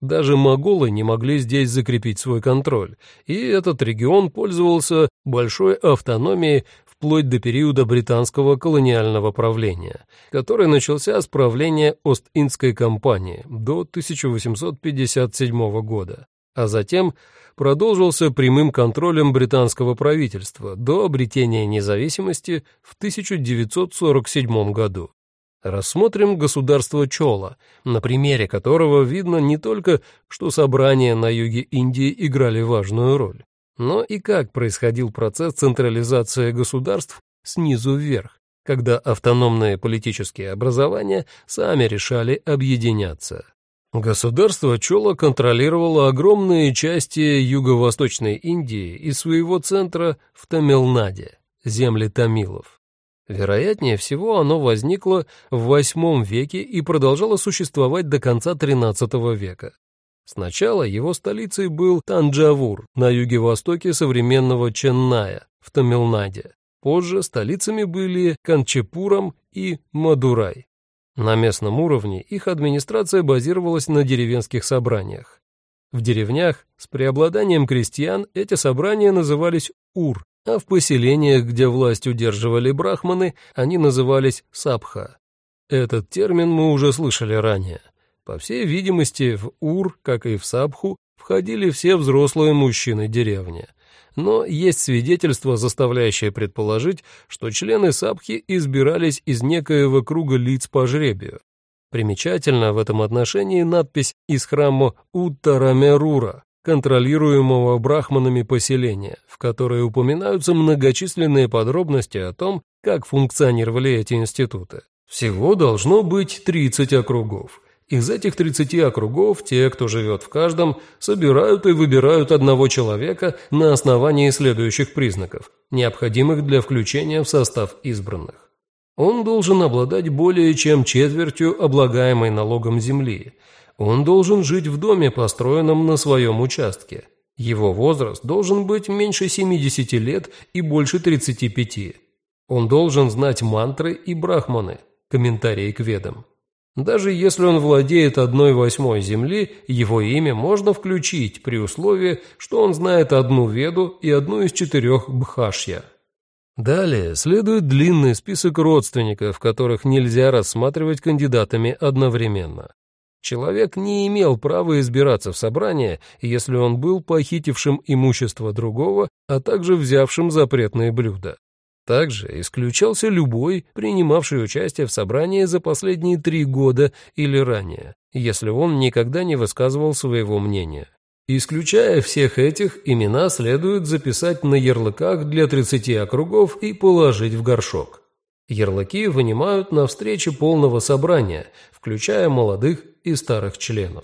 Даже моголы не могли здесь закрепить свой контроль, и этот регион пользовался большой автономией вплоть до периода британского колониального правления, который начался с правления Ост-Индской компании до 1857 года, а затем продолжился прямым контролем британского правительства до обретения независимости в 1947 году. Рассмотрим государство Чола, на примере которого видно не только, что собрания на юге Индии играли важную роль, но и как происходил процесс централизации государств снизу вверх, когда автономные политические образования сами решали объединяться. Государство Чола контролировало огромные части юго-восточной Индии и своего центра в Тамилнаде, земли тамилов. Вероятнее всего, оно возникло в VIII веке и продолжало существовать до конца XIII века. Сначала его столицей был Танджавур на юге-востоке современного Ченная в Тамилнаде. Позже столицами были Канчепуром и Мадурай. На местном уровне их администрация базировалась на деревенских собраниях. В деревнях с преобладанием крестьян эти собрания назывались ур, а в поселениях, где власть удерживали брахманы, они назывались сабха. Этот термин мы уже слышали ранее. По всей видимости, в ур, как и в сабху, входили все взрослые мужчины деревни – но есть свидетельство, заставляющее предположить, что члены Сабхи избирались из некоего круга лиц по жребию. Примечательно в этом отношении надпись из храма Уттарамерура, контролируемого брахманами поселения, в которой упоминаются многочисленные подробности о том, как функционировали эти институты. Всего должно быть 30 округов, из этих 30 округов те, кто живет в каждом, собирают и выбирают одного человека на основании следующих признаков, необходимых для включения в состав избранных. Он должен обладать более чем четвертью облагаемой налогом земли. Он должен жить в доме, построенном на своем участке. Его возраст должен быть меньше 70 лет и больше 35. Он должен знать мантры и брахманы, комментарии к ведам. Даже если он владеет одной восьмой земли, его имя можно включить при условии, что он знает одну веду и одну из четырех бхашья. Далее следует длинный список родственников, которых нельзя рассматривать кандидатами одновременно. Человек не имел права избираться в собрание, если он был похитившим имущество другого, а также взявшим запретные блюда. Также исключался любой, принимавший участие в собрании за последние три года или ранее, если он никогда не высказывал своего мнения. Исключая всех этих, имена следует записать на ярлыках для 30 округов и положить в горшок. Ярлыки вынимают на встрече полного собрания, включая молодых и старых членов.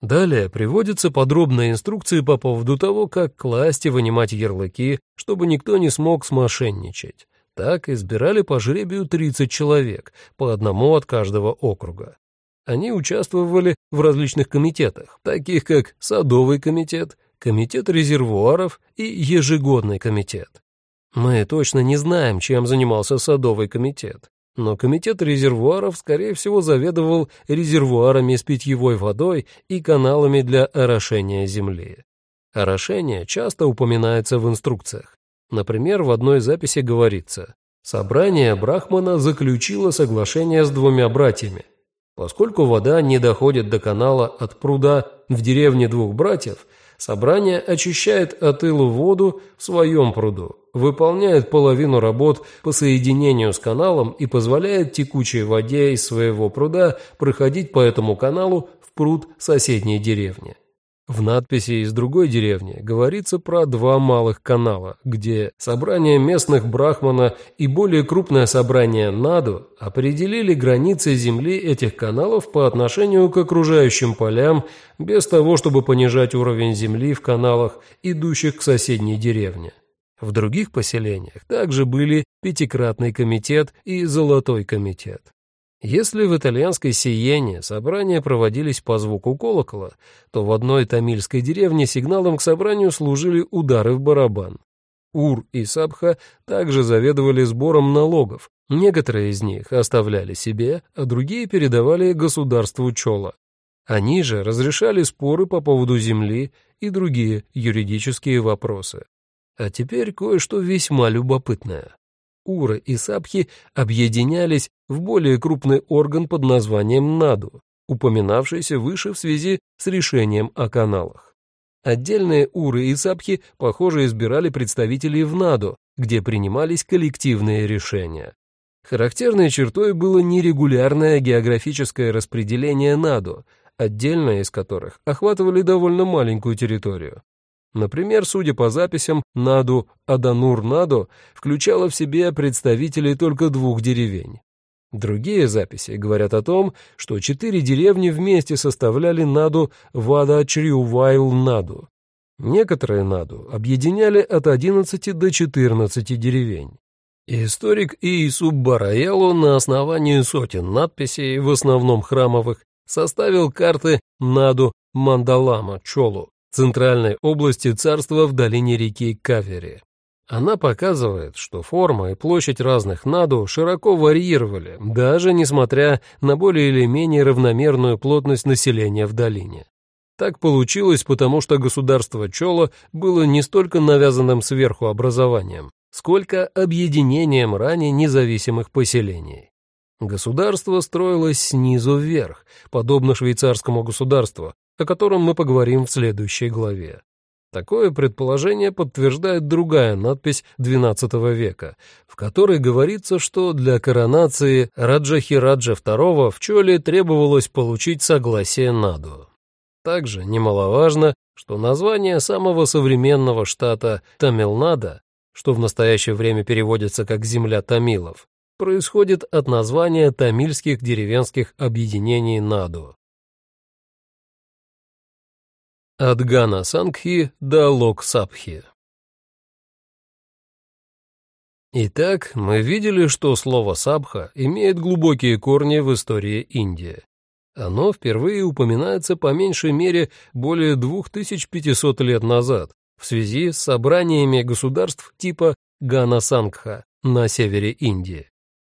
Далее приводятся подробные инструкции по поводу того, как класть и вынимать ярлыки, чтобы никто не смог смошенничать. Так избирали по жребию 30 человек, по одному от каждого округа. Они участвовали в различных комитетах, таких как Садовый комитет, Комитет резервуаров и Ежегодный комитет. Мы точно не знаем, чем занимался Садовый комитет, но комитет резервуаров, скорее всего, заведовал резервуарами с питьевой водой и каналами для орошения земли. Орошение часто упоминается в инструкциях. Например, в одной записи говорится «Собрание Брахмана заключило соглашение с двумя братьями. Поскольку вода не доходит до канала от пруда в деревне двух братьев, собрание очищает от ила воду в своем пруду, выполняет половину работ по соединению с каналом и позволяет текучей воде из своего пруда проходить по этому каналу в пруд соседней деревни. В надписи из другой деревни говорится про два малых канала, где собрание местных брахмана и более крупное собрание Наду определили границы земли этих каналов по отношению к окружающим полям, без того, чтобы понижать уровень земли в каналах, идущих к соседней деревне. В других поселениях также были Пятикратный комитет и Золотой комитет. Если в итальянской Сиене собрания проводились по звуку колокола, то в одной тамильской деревне сигналом к собранию служили удары в барабан. Ур и Сабха также заведовали сбором налогов. Некоторые из них оставляли себе, а другие передавали государству Чола. Они же разрешали споры по поводу земли и другие юридические вопросы. А теперь кое-что весьма любопытное. Уры и сапхи объединялись в более крупный орган под названием наду, упоминавшийся выше в связи с решением о каналах. Отдельные уры и сапхи, похоже, избирали представителей в наду, где принимались коллективные решения. Характерной чертой было нерегулярное географическое распределение наду, отдельные из которых охватывали довольно маленькую территорию. Например, судя по записям, Наду Аданур-Наду включала в себе представителей только двух деревень. Другие записи говорят о том, что четыре деревни вместе составляли Наду Вада-Чрювайл-Наду. Некоторые Наду объединяли от 11 до 14 деревень. Историк Иисуб Бараялу на основании сотен надписей, в основном храмовых, составил карты Наду Мандалама Чолу, центральной области царства в долине реки Кавери. Она показывает, что форма и площадь разных наду широко варьировали, даже несмотря на более или менее равномерную плотность населения в долине. Так получилось, потому что государство Чола было не столько навязанным сверху образованием, сколько объединением ранее независимых поселений. Государство строилось снизу вверх, подобно швейцарскому государству, о котором мы поговорим в следующей главе. Такое предположение подтверждает другая надпись XII века, в которой говорится, что для коронации Раджахираджа II в Чоле требовалось получить согласие Наду. Также немаловажно, что название самого современного штата Тамилнада, что в настоящее время переводится как «земля тамилов», происходит от названия тамильских деревенских объединений Наду. От Гана Сангхи до Лок Сапхи. Итак, мы видели, что слово «сабха» имеет глубокие корни в истории Индии. Оно впервые упоминается по меньшей мере более 2500 лет назад в связи с собраниями государств типа Гана-Сангха на севере Индии.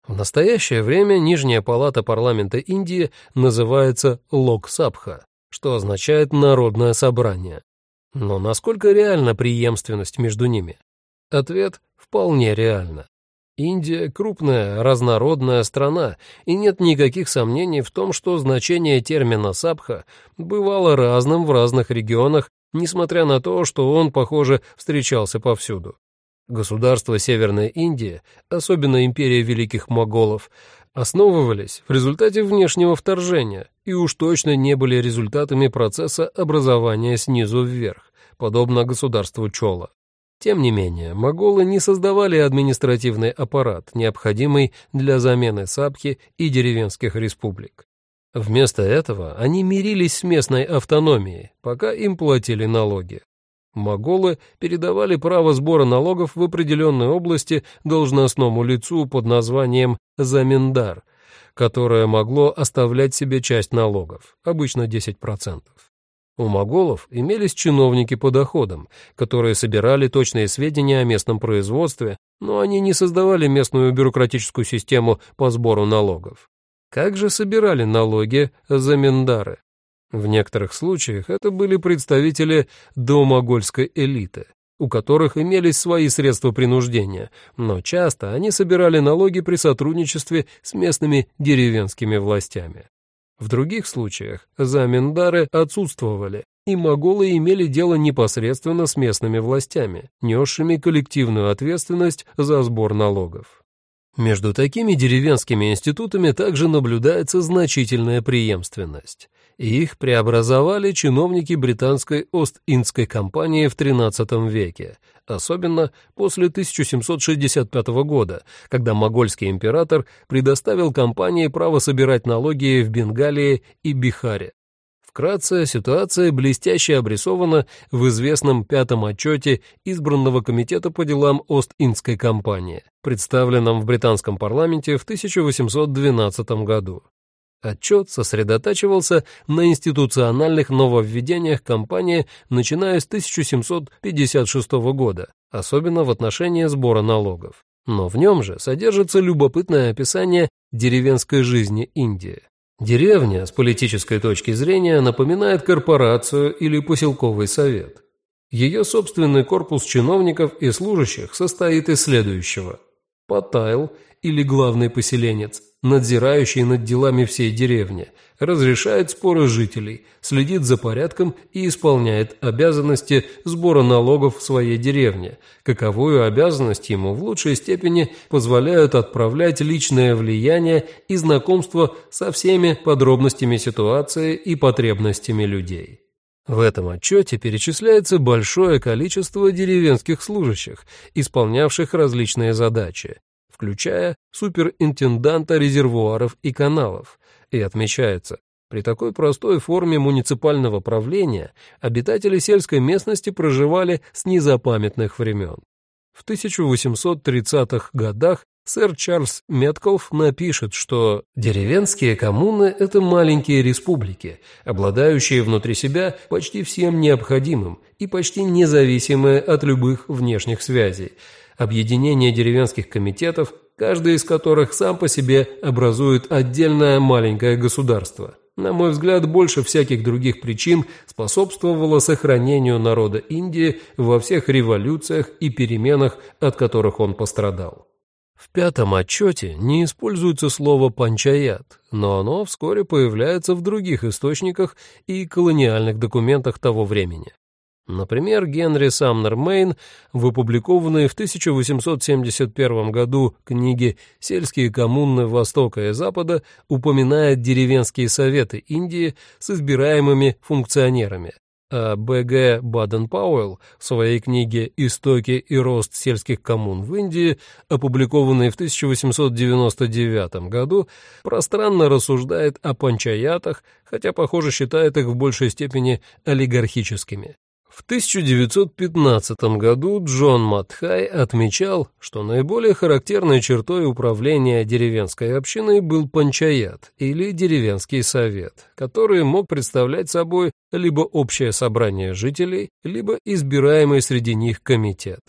В настоящее время Нижняя палата парламента Индии называется Лок-Сабха что означает «народное собрание». Но насколько реальна преемственность между ними? Ответ – вполне реально. Индия – крупная, разнородная страна, и нет никаких сомнений в том, что значение термина «сабха» бывало разным в разных регионах, несмотря на то, что он, похоже, встречался повсюду. Государство Северной Индии, особенно империя великих моголов, основывались в результате внешнего вторжения и уж точно не были результатами процесса образования снизу вверх, подобно государству Чола. Тем не менее, моголы не создавали административный аппарат, необходимый для замены Сабхи и деревенских республик. Вместо этого они мирились с местной автономией, пока им платили налоги. Моголы передавали право сбора налогов в определенной области должностному лицу под названием «замендар», которое могло оставлять себе часть налогов, обычно 10%. У моголов имелись чиновники по доходам, которые собирали точные сведения о местном производстве, но они не создавали местную бюрократическую систему по сбору налогов. Как же собирали налоги замендары? В некоторых случаях это были представители домогольской элиты, у которых имелись свои средства принуждения, но часто они собирали налоги при сотрудничестве с местными деревенскими властями. В других случаях замендары отсутствовали, и моголы имели дело непосредственно с местными властями, несшими коллективную ответственность за сбор налогов. Между такими деревенскими институтами также наблюдается значительная преемственность. Их преобразовали чиновники британской Ост-Индской компании в XIII веке, особенно после 1765 года, когда могольский император предоставил компании право собирать налоги в Бенгалии и Бихаре. Вкратце, ситуация блестяще обрисована в известном пятом отчете избранного комитета по делам Ост-Индской компании, представленном в британском парламенте в 1812 году. Отчет сосредотачивался на институциональных нововведениях компании, начиная с 1756 года, особенно в отношении сбора налогов. Но в нем же содержится любопытное описание деревенской жизни Индии. Деревня с политической точки зрения напоминает корпорацию или поселковый совет. Ее собственный корпус чиновников и служащих состоит из следующего. Патайл или главный поселенец, надзирающий над делами всей деревни, разрешает споры жителей, следит за порядком и исполняет обязанности сбора налогов в своей деревне, каковую обязанность ему в лучшей степени позволяют отправлять личное влияние и знакомство со всеми подробностями ситуации и потребностями людей. В этом отчете перечисляется большое количество деревенских служащих, исполнявших различные задачи, включая суперинтенданта резервуаров и каналов, и отмечается, при такой простой форме муниципального правления обитатели сельской местности проживали с незапамятных времен. В 1830-х годах сэр Чарльз Меткалф напишет, что деревенские коммуны – это маленькие республики, обладающие внутри себя почти всем необходимым и почти независимые от любых внешних связей, объединение деревенских комитетов, каждый из которых сам по себе образует отдельное маленькое государство. На мой взгляд, больше всяких других причин способствовало сохранению народа Индии во всех революциях и переменах, от которых он пострадал. В пятом отчете не используется слово «панчаят», но оно вскоре появляется в других источниках и колониальных документах того времени. Например, Генри Самнер Мейн в опубликованной в 1871 году книге «Сельские коммуны Востока и Запада» упоминает деревенские советы Индии с избираемыми функционерами, а Б.Г. Баден-Пауэлл в своей книге «Истоки и рост сельских коммун в Индии», опубликованной в 1899 году, пространно рассуждает о панчаятах, хотя, похоже, считает их в большей степени олигархическими. В 1915 году Джон Матхай отмечал, что наиболее характерной чертой управления деревенской общиной был панчаят или деревенский совет, который мог представлять собой либо общее собрание жителей, либо избираемый среди них комитет.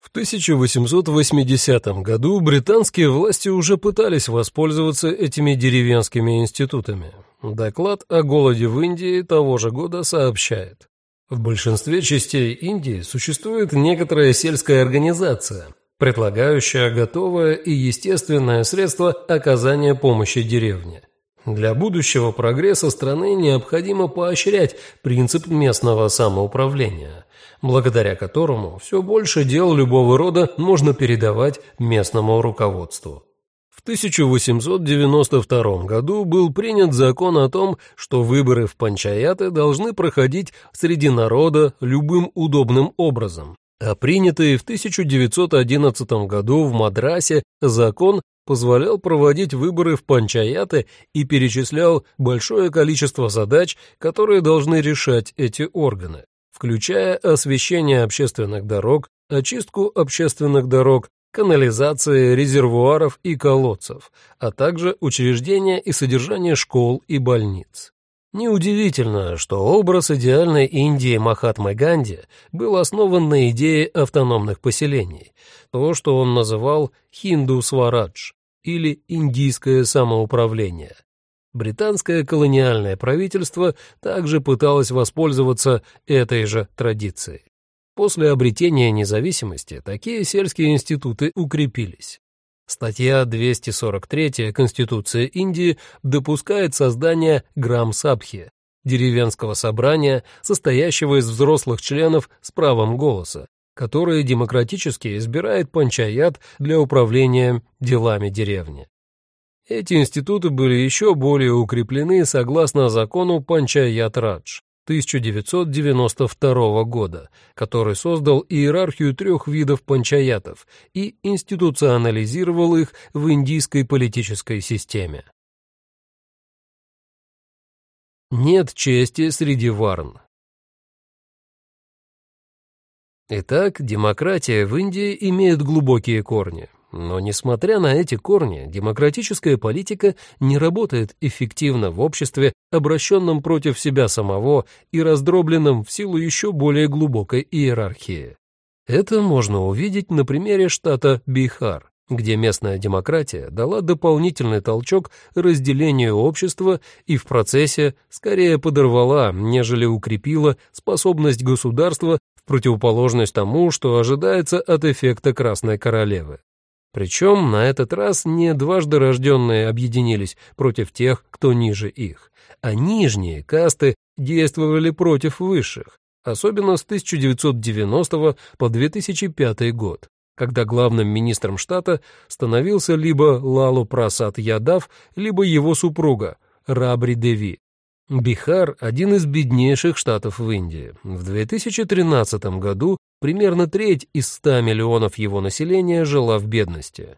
В 1880 году британские власти уже пытались воспользоваться этими деревенскими институтами. Доклад о голоде в Индии того же года сообщает. В большинстве частей Индии существует некоторая сельская организация, предлагающая готовое и естественное средство оказания помощи деревне. Для будущего прогресса страны необходимо поощрять принцип местного самоуправления, благодаря которому все больше дел любого рода можно передавать местному руководству. В 1892 году был принят закон о том, что выборы в панчаяты должны проходить среди народа любым удобным образом. А принятый в 1911 году в Мадрасе закон позволял проводить выборы в панчаяты и перечислял большое количество задач, которые должны решать эти органы, включая освещение общественных дорог, очистку общественных дорог, канализации, резервуаров и колодцев, а также учреждения и содержание школ и больниц. Неудивительно, что образ идеальной Индии Махатмы Ганди был основан на идее автономных поселений, то, что он называл «хинду-сварадж» или «индийское самоуправление». Британское колониальное правительство также пыталось воспользоваться этой же традицией. После обретения независимости такие сельские институты укрепились. Статья 243 Конституции Индии допускает создание грам-сабхи, деревенского собрания, состоящего из взрослых членов с правом голоса, которые демократически избирает панчаят для управления делами деревни. Эти институты были еще более укреплены согласно закону Панчаят-Радж, 1992 года, который создал иерархию трех видов панчаятов и институционализировал их в индийской политической системе. Нет чести среди варн. Итак, демократия в Индии имеет глубокие корни. Но, несмотря на эти корни, демократическая политика не работает эффективно в обществе, обращенном против себя самого и раздробленном в силу еще более глубокой иерархии. Это можно увидеть на примере штата Бихар, где местная демократия дала дополнительный толчок разделению общества и в процессе скорее подорвала, нежели укрепила способность государства в противоположность тому, что ожидается от эффекта Красной Королевы. Причем на этот раз не дважды рожденные объединились против тех, кто ниже их, а нижние касты действовали против высших, особенно с 1990 по 2005 год, когда главным министром штата становился либо Лалу Прасад Ядав, либо его супруга Рабри Деви. Бихар – один из беднейших штатов в Индии. В 2013 году примерно треть из 100 миллионов его населения жила в бедности.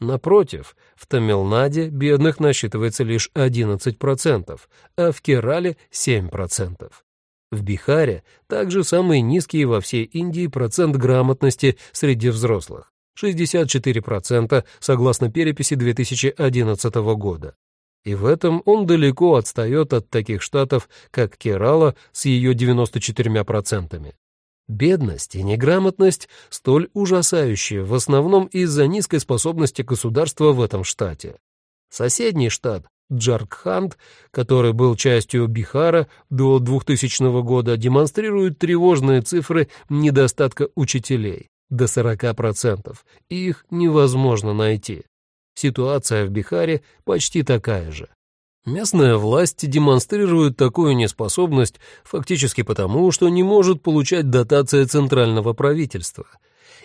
Напротив, в Тамилнаде бедных насчитывается лишь 11%, а в Керале – 7%. В Бихаре также самый низкий во всей Индии процент грамотности среди взрослых – 64% согласно переписи 2011 года. И в этом он далеко отстает от таких штатов, как Керала с ее 94%. Бедность и неграмотность столь ужасающие в основном из-за низкой способности государства в этом штате. Соседний штат, Джаркханд, который был частью Бихара до 2000 года, демонстрирует тревожные цифры недостатка учителей до 40%, и их невозможно найти. Ситуация в Бихаре почти такая же. Местная власть демонстрирует такую неспособность фактически потому, что не может получать дотации центрального правительства.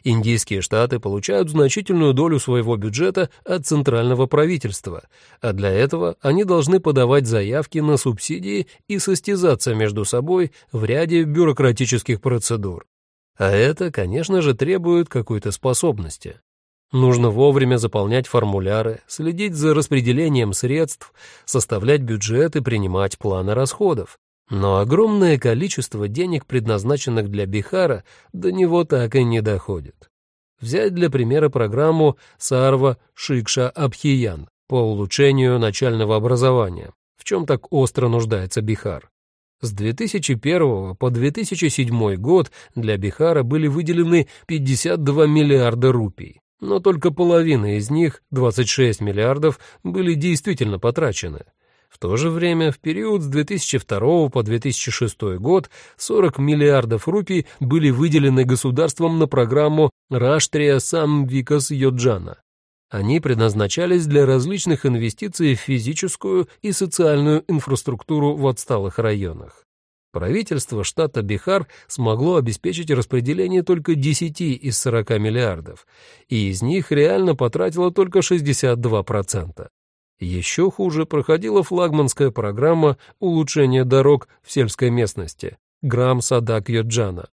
Индийские штаты получают значительную долю своего бюджета от центрального правительства, а для этого они должны подавать заявки на субсидии и состязаться между собой в ряде бюрократических процедур. А это, конечно же, требует какой-то способности. Нужно вовремя заполнять формуляры, следить за распределением средств, составлять бюджет и принимать планы расходов. Но огромное количество денег, предназначенных для Бихара, до него так и не доходит. Взять для примера программу Сарва Шикша Абхиян по улучшению начального образования, в чем так остро нуждается Бихар. С 2001 по 2007 год для Бихара были выделены 52 миллиарда рупий но только половина из них, 26 миллиардов, были действительно потрачены. В то же время в период с 2002 по 2006 год 40 миллиардов рупий были выделены государством на программу Раштрия Самвикас Йоджана. Они предназначались для различных инвестиций в физическую и социальную инфраструктуру в отсталых районах. Правительство штата Бихар смогло обеспечить распределение только 10 из 40 миллиардов, и из них реально потратило только 62%. Еще хуже проходила флагманская программа улучшения дорог в сельской местности Грам Садак Йоджана.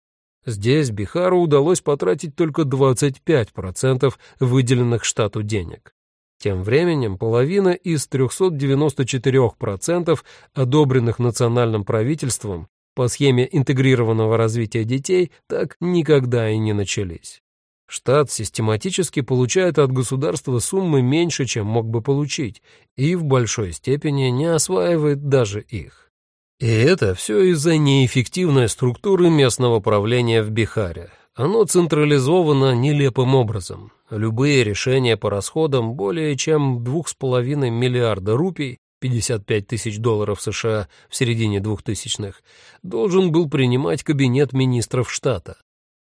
Здесь Бихару удалось потратить только 25% выделенных штату денег. Тем временем половина из 394%, одобренных национальным правительством по схеме интегрированного развития детей, так никогда и не начались. Штат систематически получает от государства суммы меньше, чем мог бы получить, и в большой степени не осваивает даже их. И это все из-за неэффективной структуры местного правления в Бихаре. Оно централизовано нелепым образом. Любые решения по расходам более чем 2,5 миллиарда рупий 55 тысяч долларов США в середине 2000-х, должен был принимать кабинет министров штата.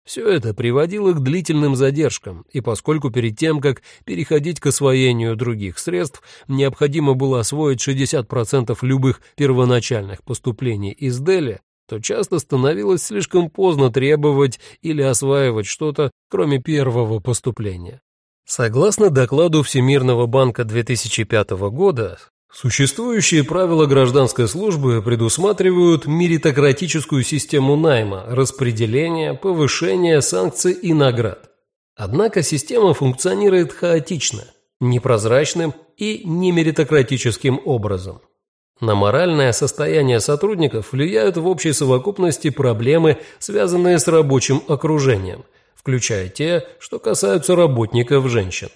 Все это приводило к длительным задержкам, и поскольку перед тем, как переходить к освоению других средств, необходимо было освоить 60% любых первоначальных поступлений из Дели, то часто становилось слишком поздно требовать или осваивать что-то, кроме первого поступления. Согласно докладу Всемирного банка 2005 года, существующие правила гражданской службы предусматривают меритократическую систему найма, распределения, повышения санкций и наград. Однако система функционирует хаотично, непрозрачным и немеритократическим образом. На моральное состояние сотрудников влияют в общей совокупности проблемы, связанные с рабочим окружением, включая те, что касаются работников женщин,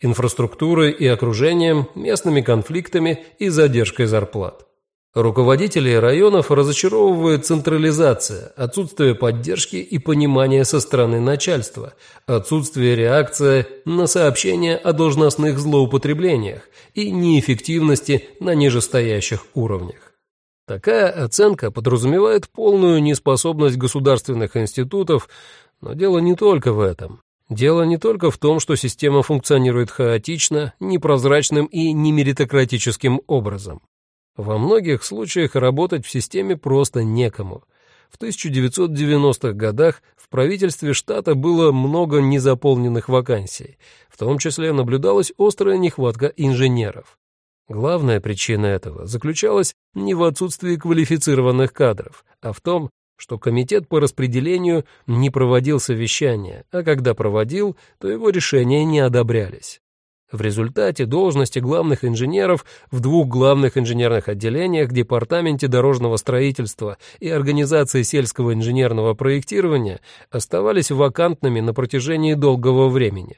инфраструктурой и окружением, местными конфликтами и задержкой зарплат. Руководителей районов разочаровывает централизация, отсутствие поддержки и понимания со стороны начальства, отсутствие реакции на сообщения о должностных злоупотреблениях и неэффективности на нижестоящих уровнях. Такая оценка подразумевает полную неспособность государственных институтов, но дело не только в этом. Дело не только в том, что система функционирует хаотично, непрозрачным и немеритократическим образом. Во многих случаях работать в системе просто некому. В 1990-х годах в правительстве штата было много незаполненных вакансий, в том числе наблюдалась острая нехватка инженеров. Главная причина этого заключалась не в отсутствии квалифицированных кадров, а в том, что комитет по распределению не проводил совещания, а когда проводил, то его решения не одобрялись. В результате должности главных инженеров в двух главных инженерных отделениях Департаменте дорожного строительства и Организации сельского инженерного проектирования оставались вакантными на протяжении долгого времени.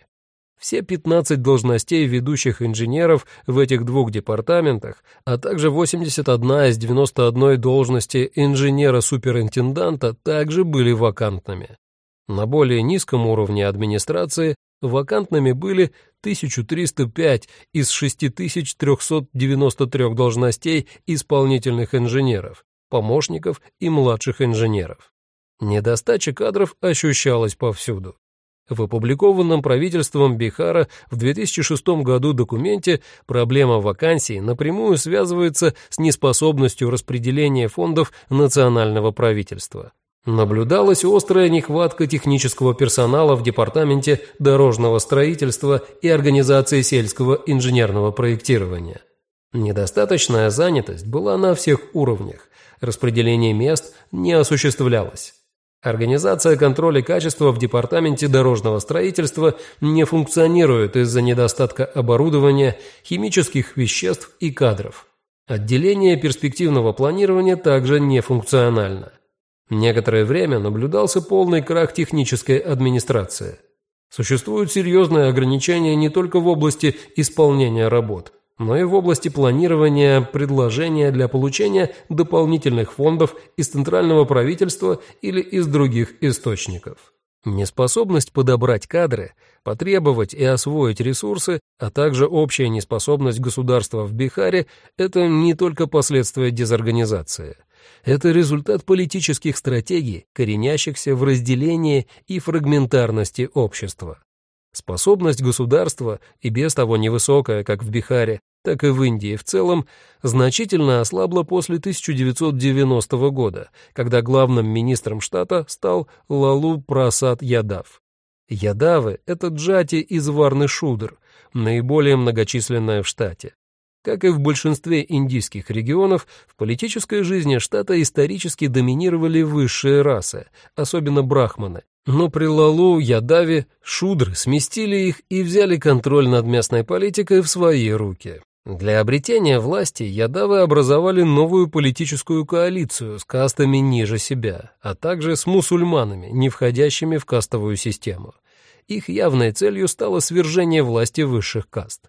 Все 15 должностей ведущих инженеров в этих двух департаментах, а также 81 из 91 должности инженера-суперинтенданта также были вакантными. На более низком уровне администрации вакантными были 1305 из 6393 должностей исполнительных инженеров, помощников и младших инженеров. Недостача кадров ощущалась повсюду. В опубликованном правительством Бихара в 2006 году документе проблема вакансий напрямую связывается с неспособностью распределения фондов национального правительства. Наблюдалась острая нехватка технического персонала в Департаменте дорожного строительства и Организации сельского инженерного проектирования. Недостаточная занятость была на всех уровнях, распределение мест не осуществлялось. Организация контроля качества в Департаменте дорожного строительства не функционирует из-за недостатка оборудования, химических веществ и кадров. Отделение перспективного планирования также не функционально. Некоторое время наблюдался полный крах технической администрации. Существуют серьезные ограничения не только в области исполнения работ, но и в области планирования предложения для получения дополнительных фондов из центрального правительства или из других источников. Неспособность подобрать кадры, потребовать и освоить ресурсы, а также общая неспособность государства в Бихаре – это не только последствия дезорганизации. Это результат политических стратегий, коренящихся в разделении и фрагментарности общества. Способность государства, и без того невысокая, как в Бихаре, так и в Индии в целом, значительно ослабла после 1990 года, когда главным министром штата стал Лалу Прасад Ядав. Ядавы — это джати из Варны-Шудр, наиболее многочисленная в штате. Как и в большинстве индийских регионов, в политической жизни штата исторически доминировали высшие расы, особенно брахманы. Но при Лалу, Ядаве, шудры сместили их и взяли контроль над местной политикой в свои руки. Для обретения власти Ядавы образовали новую политическую коалицию с кастами ниже себя, а также с мусульманами, не входящими в кастовую систему. Их явной целью стало свержение власти высших каст.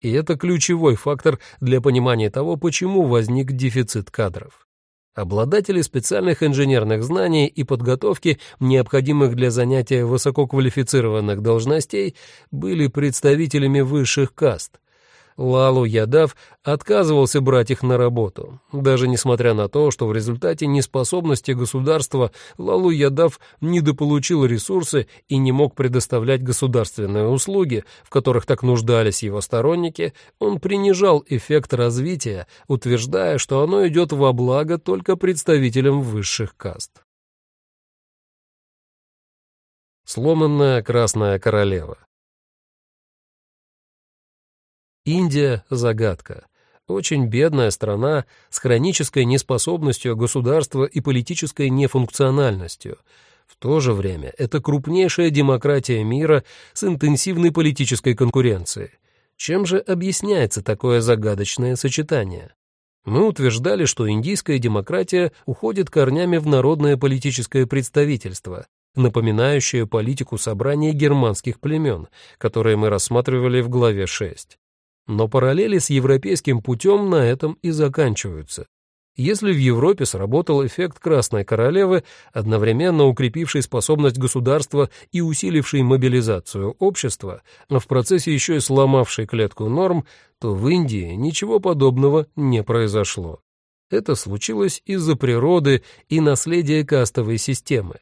И это ключевой фактор для понимания того, почему возник дефицит кадров. Обладатели специальных инженерных знаний и подготовки, необходимых для занятия высококвалифицированных должностей, были представителями высших каст – Лалу Ядав отказывался брать их на работу. Даже несмотря на то, что в результате неспособности государства Лалу Ядав недополучил ресурсы и не мог предоставлять государственные услуги, в которых так нуждались его сторонники, он принижал эффект развития, утверждая, что оно идет во благо только представителям высших каст. Сломанная Красная Королева Индия – загадка. Очень бедная страна с хронической неспособностью государства и политической нефункциональностью. В то же время это крупнейшая демократия мира с интенсивной политической конкуренцией. Чем же объясняется такое загадочное сочетание? Мы утверждали, что индийская демократия уходит корнями в народное политическое представительство, напоминающее политику собрания германских племен, которые мы рассматривали в главе 6. Но параллели с европейским путем на этом и заканчиваются. Если в Европе сработал эффект Красной Королевы, одновременно укрепивший способность государства и усиливший мобилизацию общества, но в процессе еще и сломавший клетку норм, то в Индии ничего подобного не произошло. Это случилось из-за природы и наследия кастовой системы.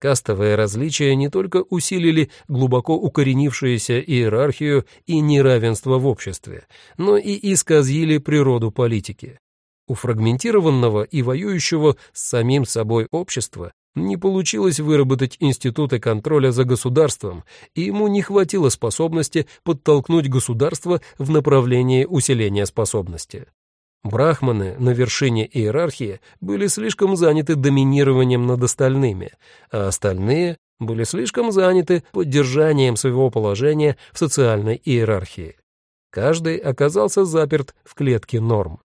Кастовые различия не только усилили глубоко укоренившуюся иерархию и неравенство в обществе, но и исказили природу политики. У фрагментированного и воюющего с самим собой общества не получилось выработать институты контроля за государством, и ему не хватило способности подтолкнуть государство в направлении усиления способности. Брахманы на вершине иерархии были слишком заняты доминированием над остальными, а остальные были слишком заняты поддержанием своего положения в социальной иерархии. Каждый оказался заперт в клетке норм.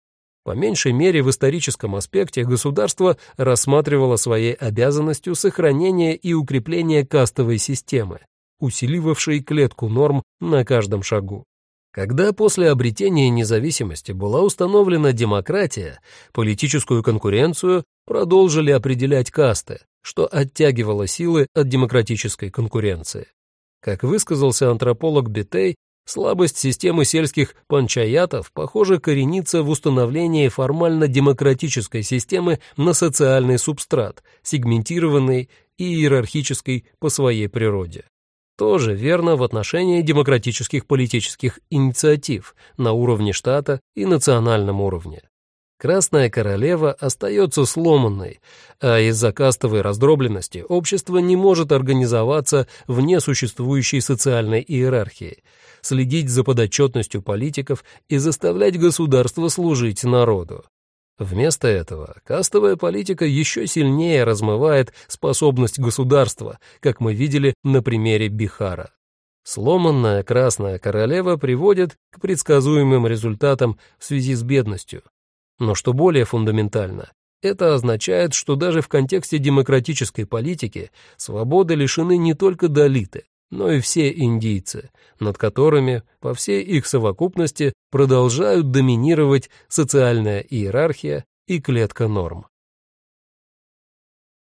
По меньшей мере в историческом аспекте государство рассматривало своей обязанностью сохранение и укрепление кастовой системы, усиливавшей клетку норм на каждом шагу. Когда после обретения независимости была установлена демократия, политическую конкуренцию продолжили определять касты, что оттягивало силы от демократической конкуренции. Как высказался антрополог Бетей, слабость системы сельских панчаятов, похоже, коренится в установлении формально-демократической системы на социальный субстрат, сегментированный и иерархической по своей природе тоже верно в отношении демократических политических инициатив на уровне штата и национальном уровне. Красная королева остается сломанной, а из-за кастовой раздробленности общество не может организоваться вне существующей социальной иерархии, следить за подотчетностью политиков и заставлять государство служить народу. Вместо этого кастовая политика еще сильнее размывает способность государства, как мы видели на примере Бихара. Сломанная Красная Королева приводит к предсказуемым результатам в связи с бедностью. Но что более фундаментально, это означает, что даже в контексте демократической политики свободы лишены не только долиты, но и все индийцы, над которыми по всей их совокупности продолжают доминировать социальная иерархия и клетка норм.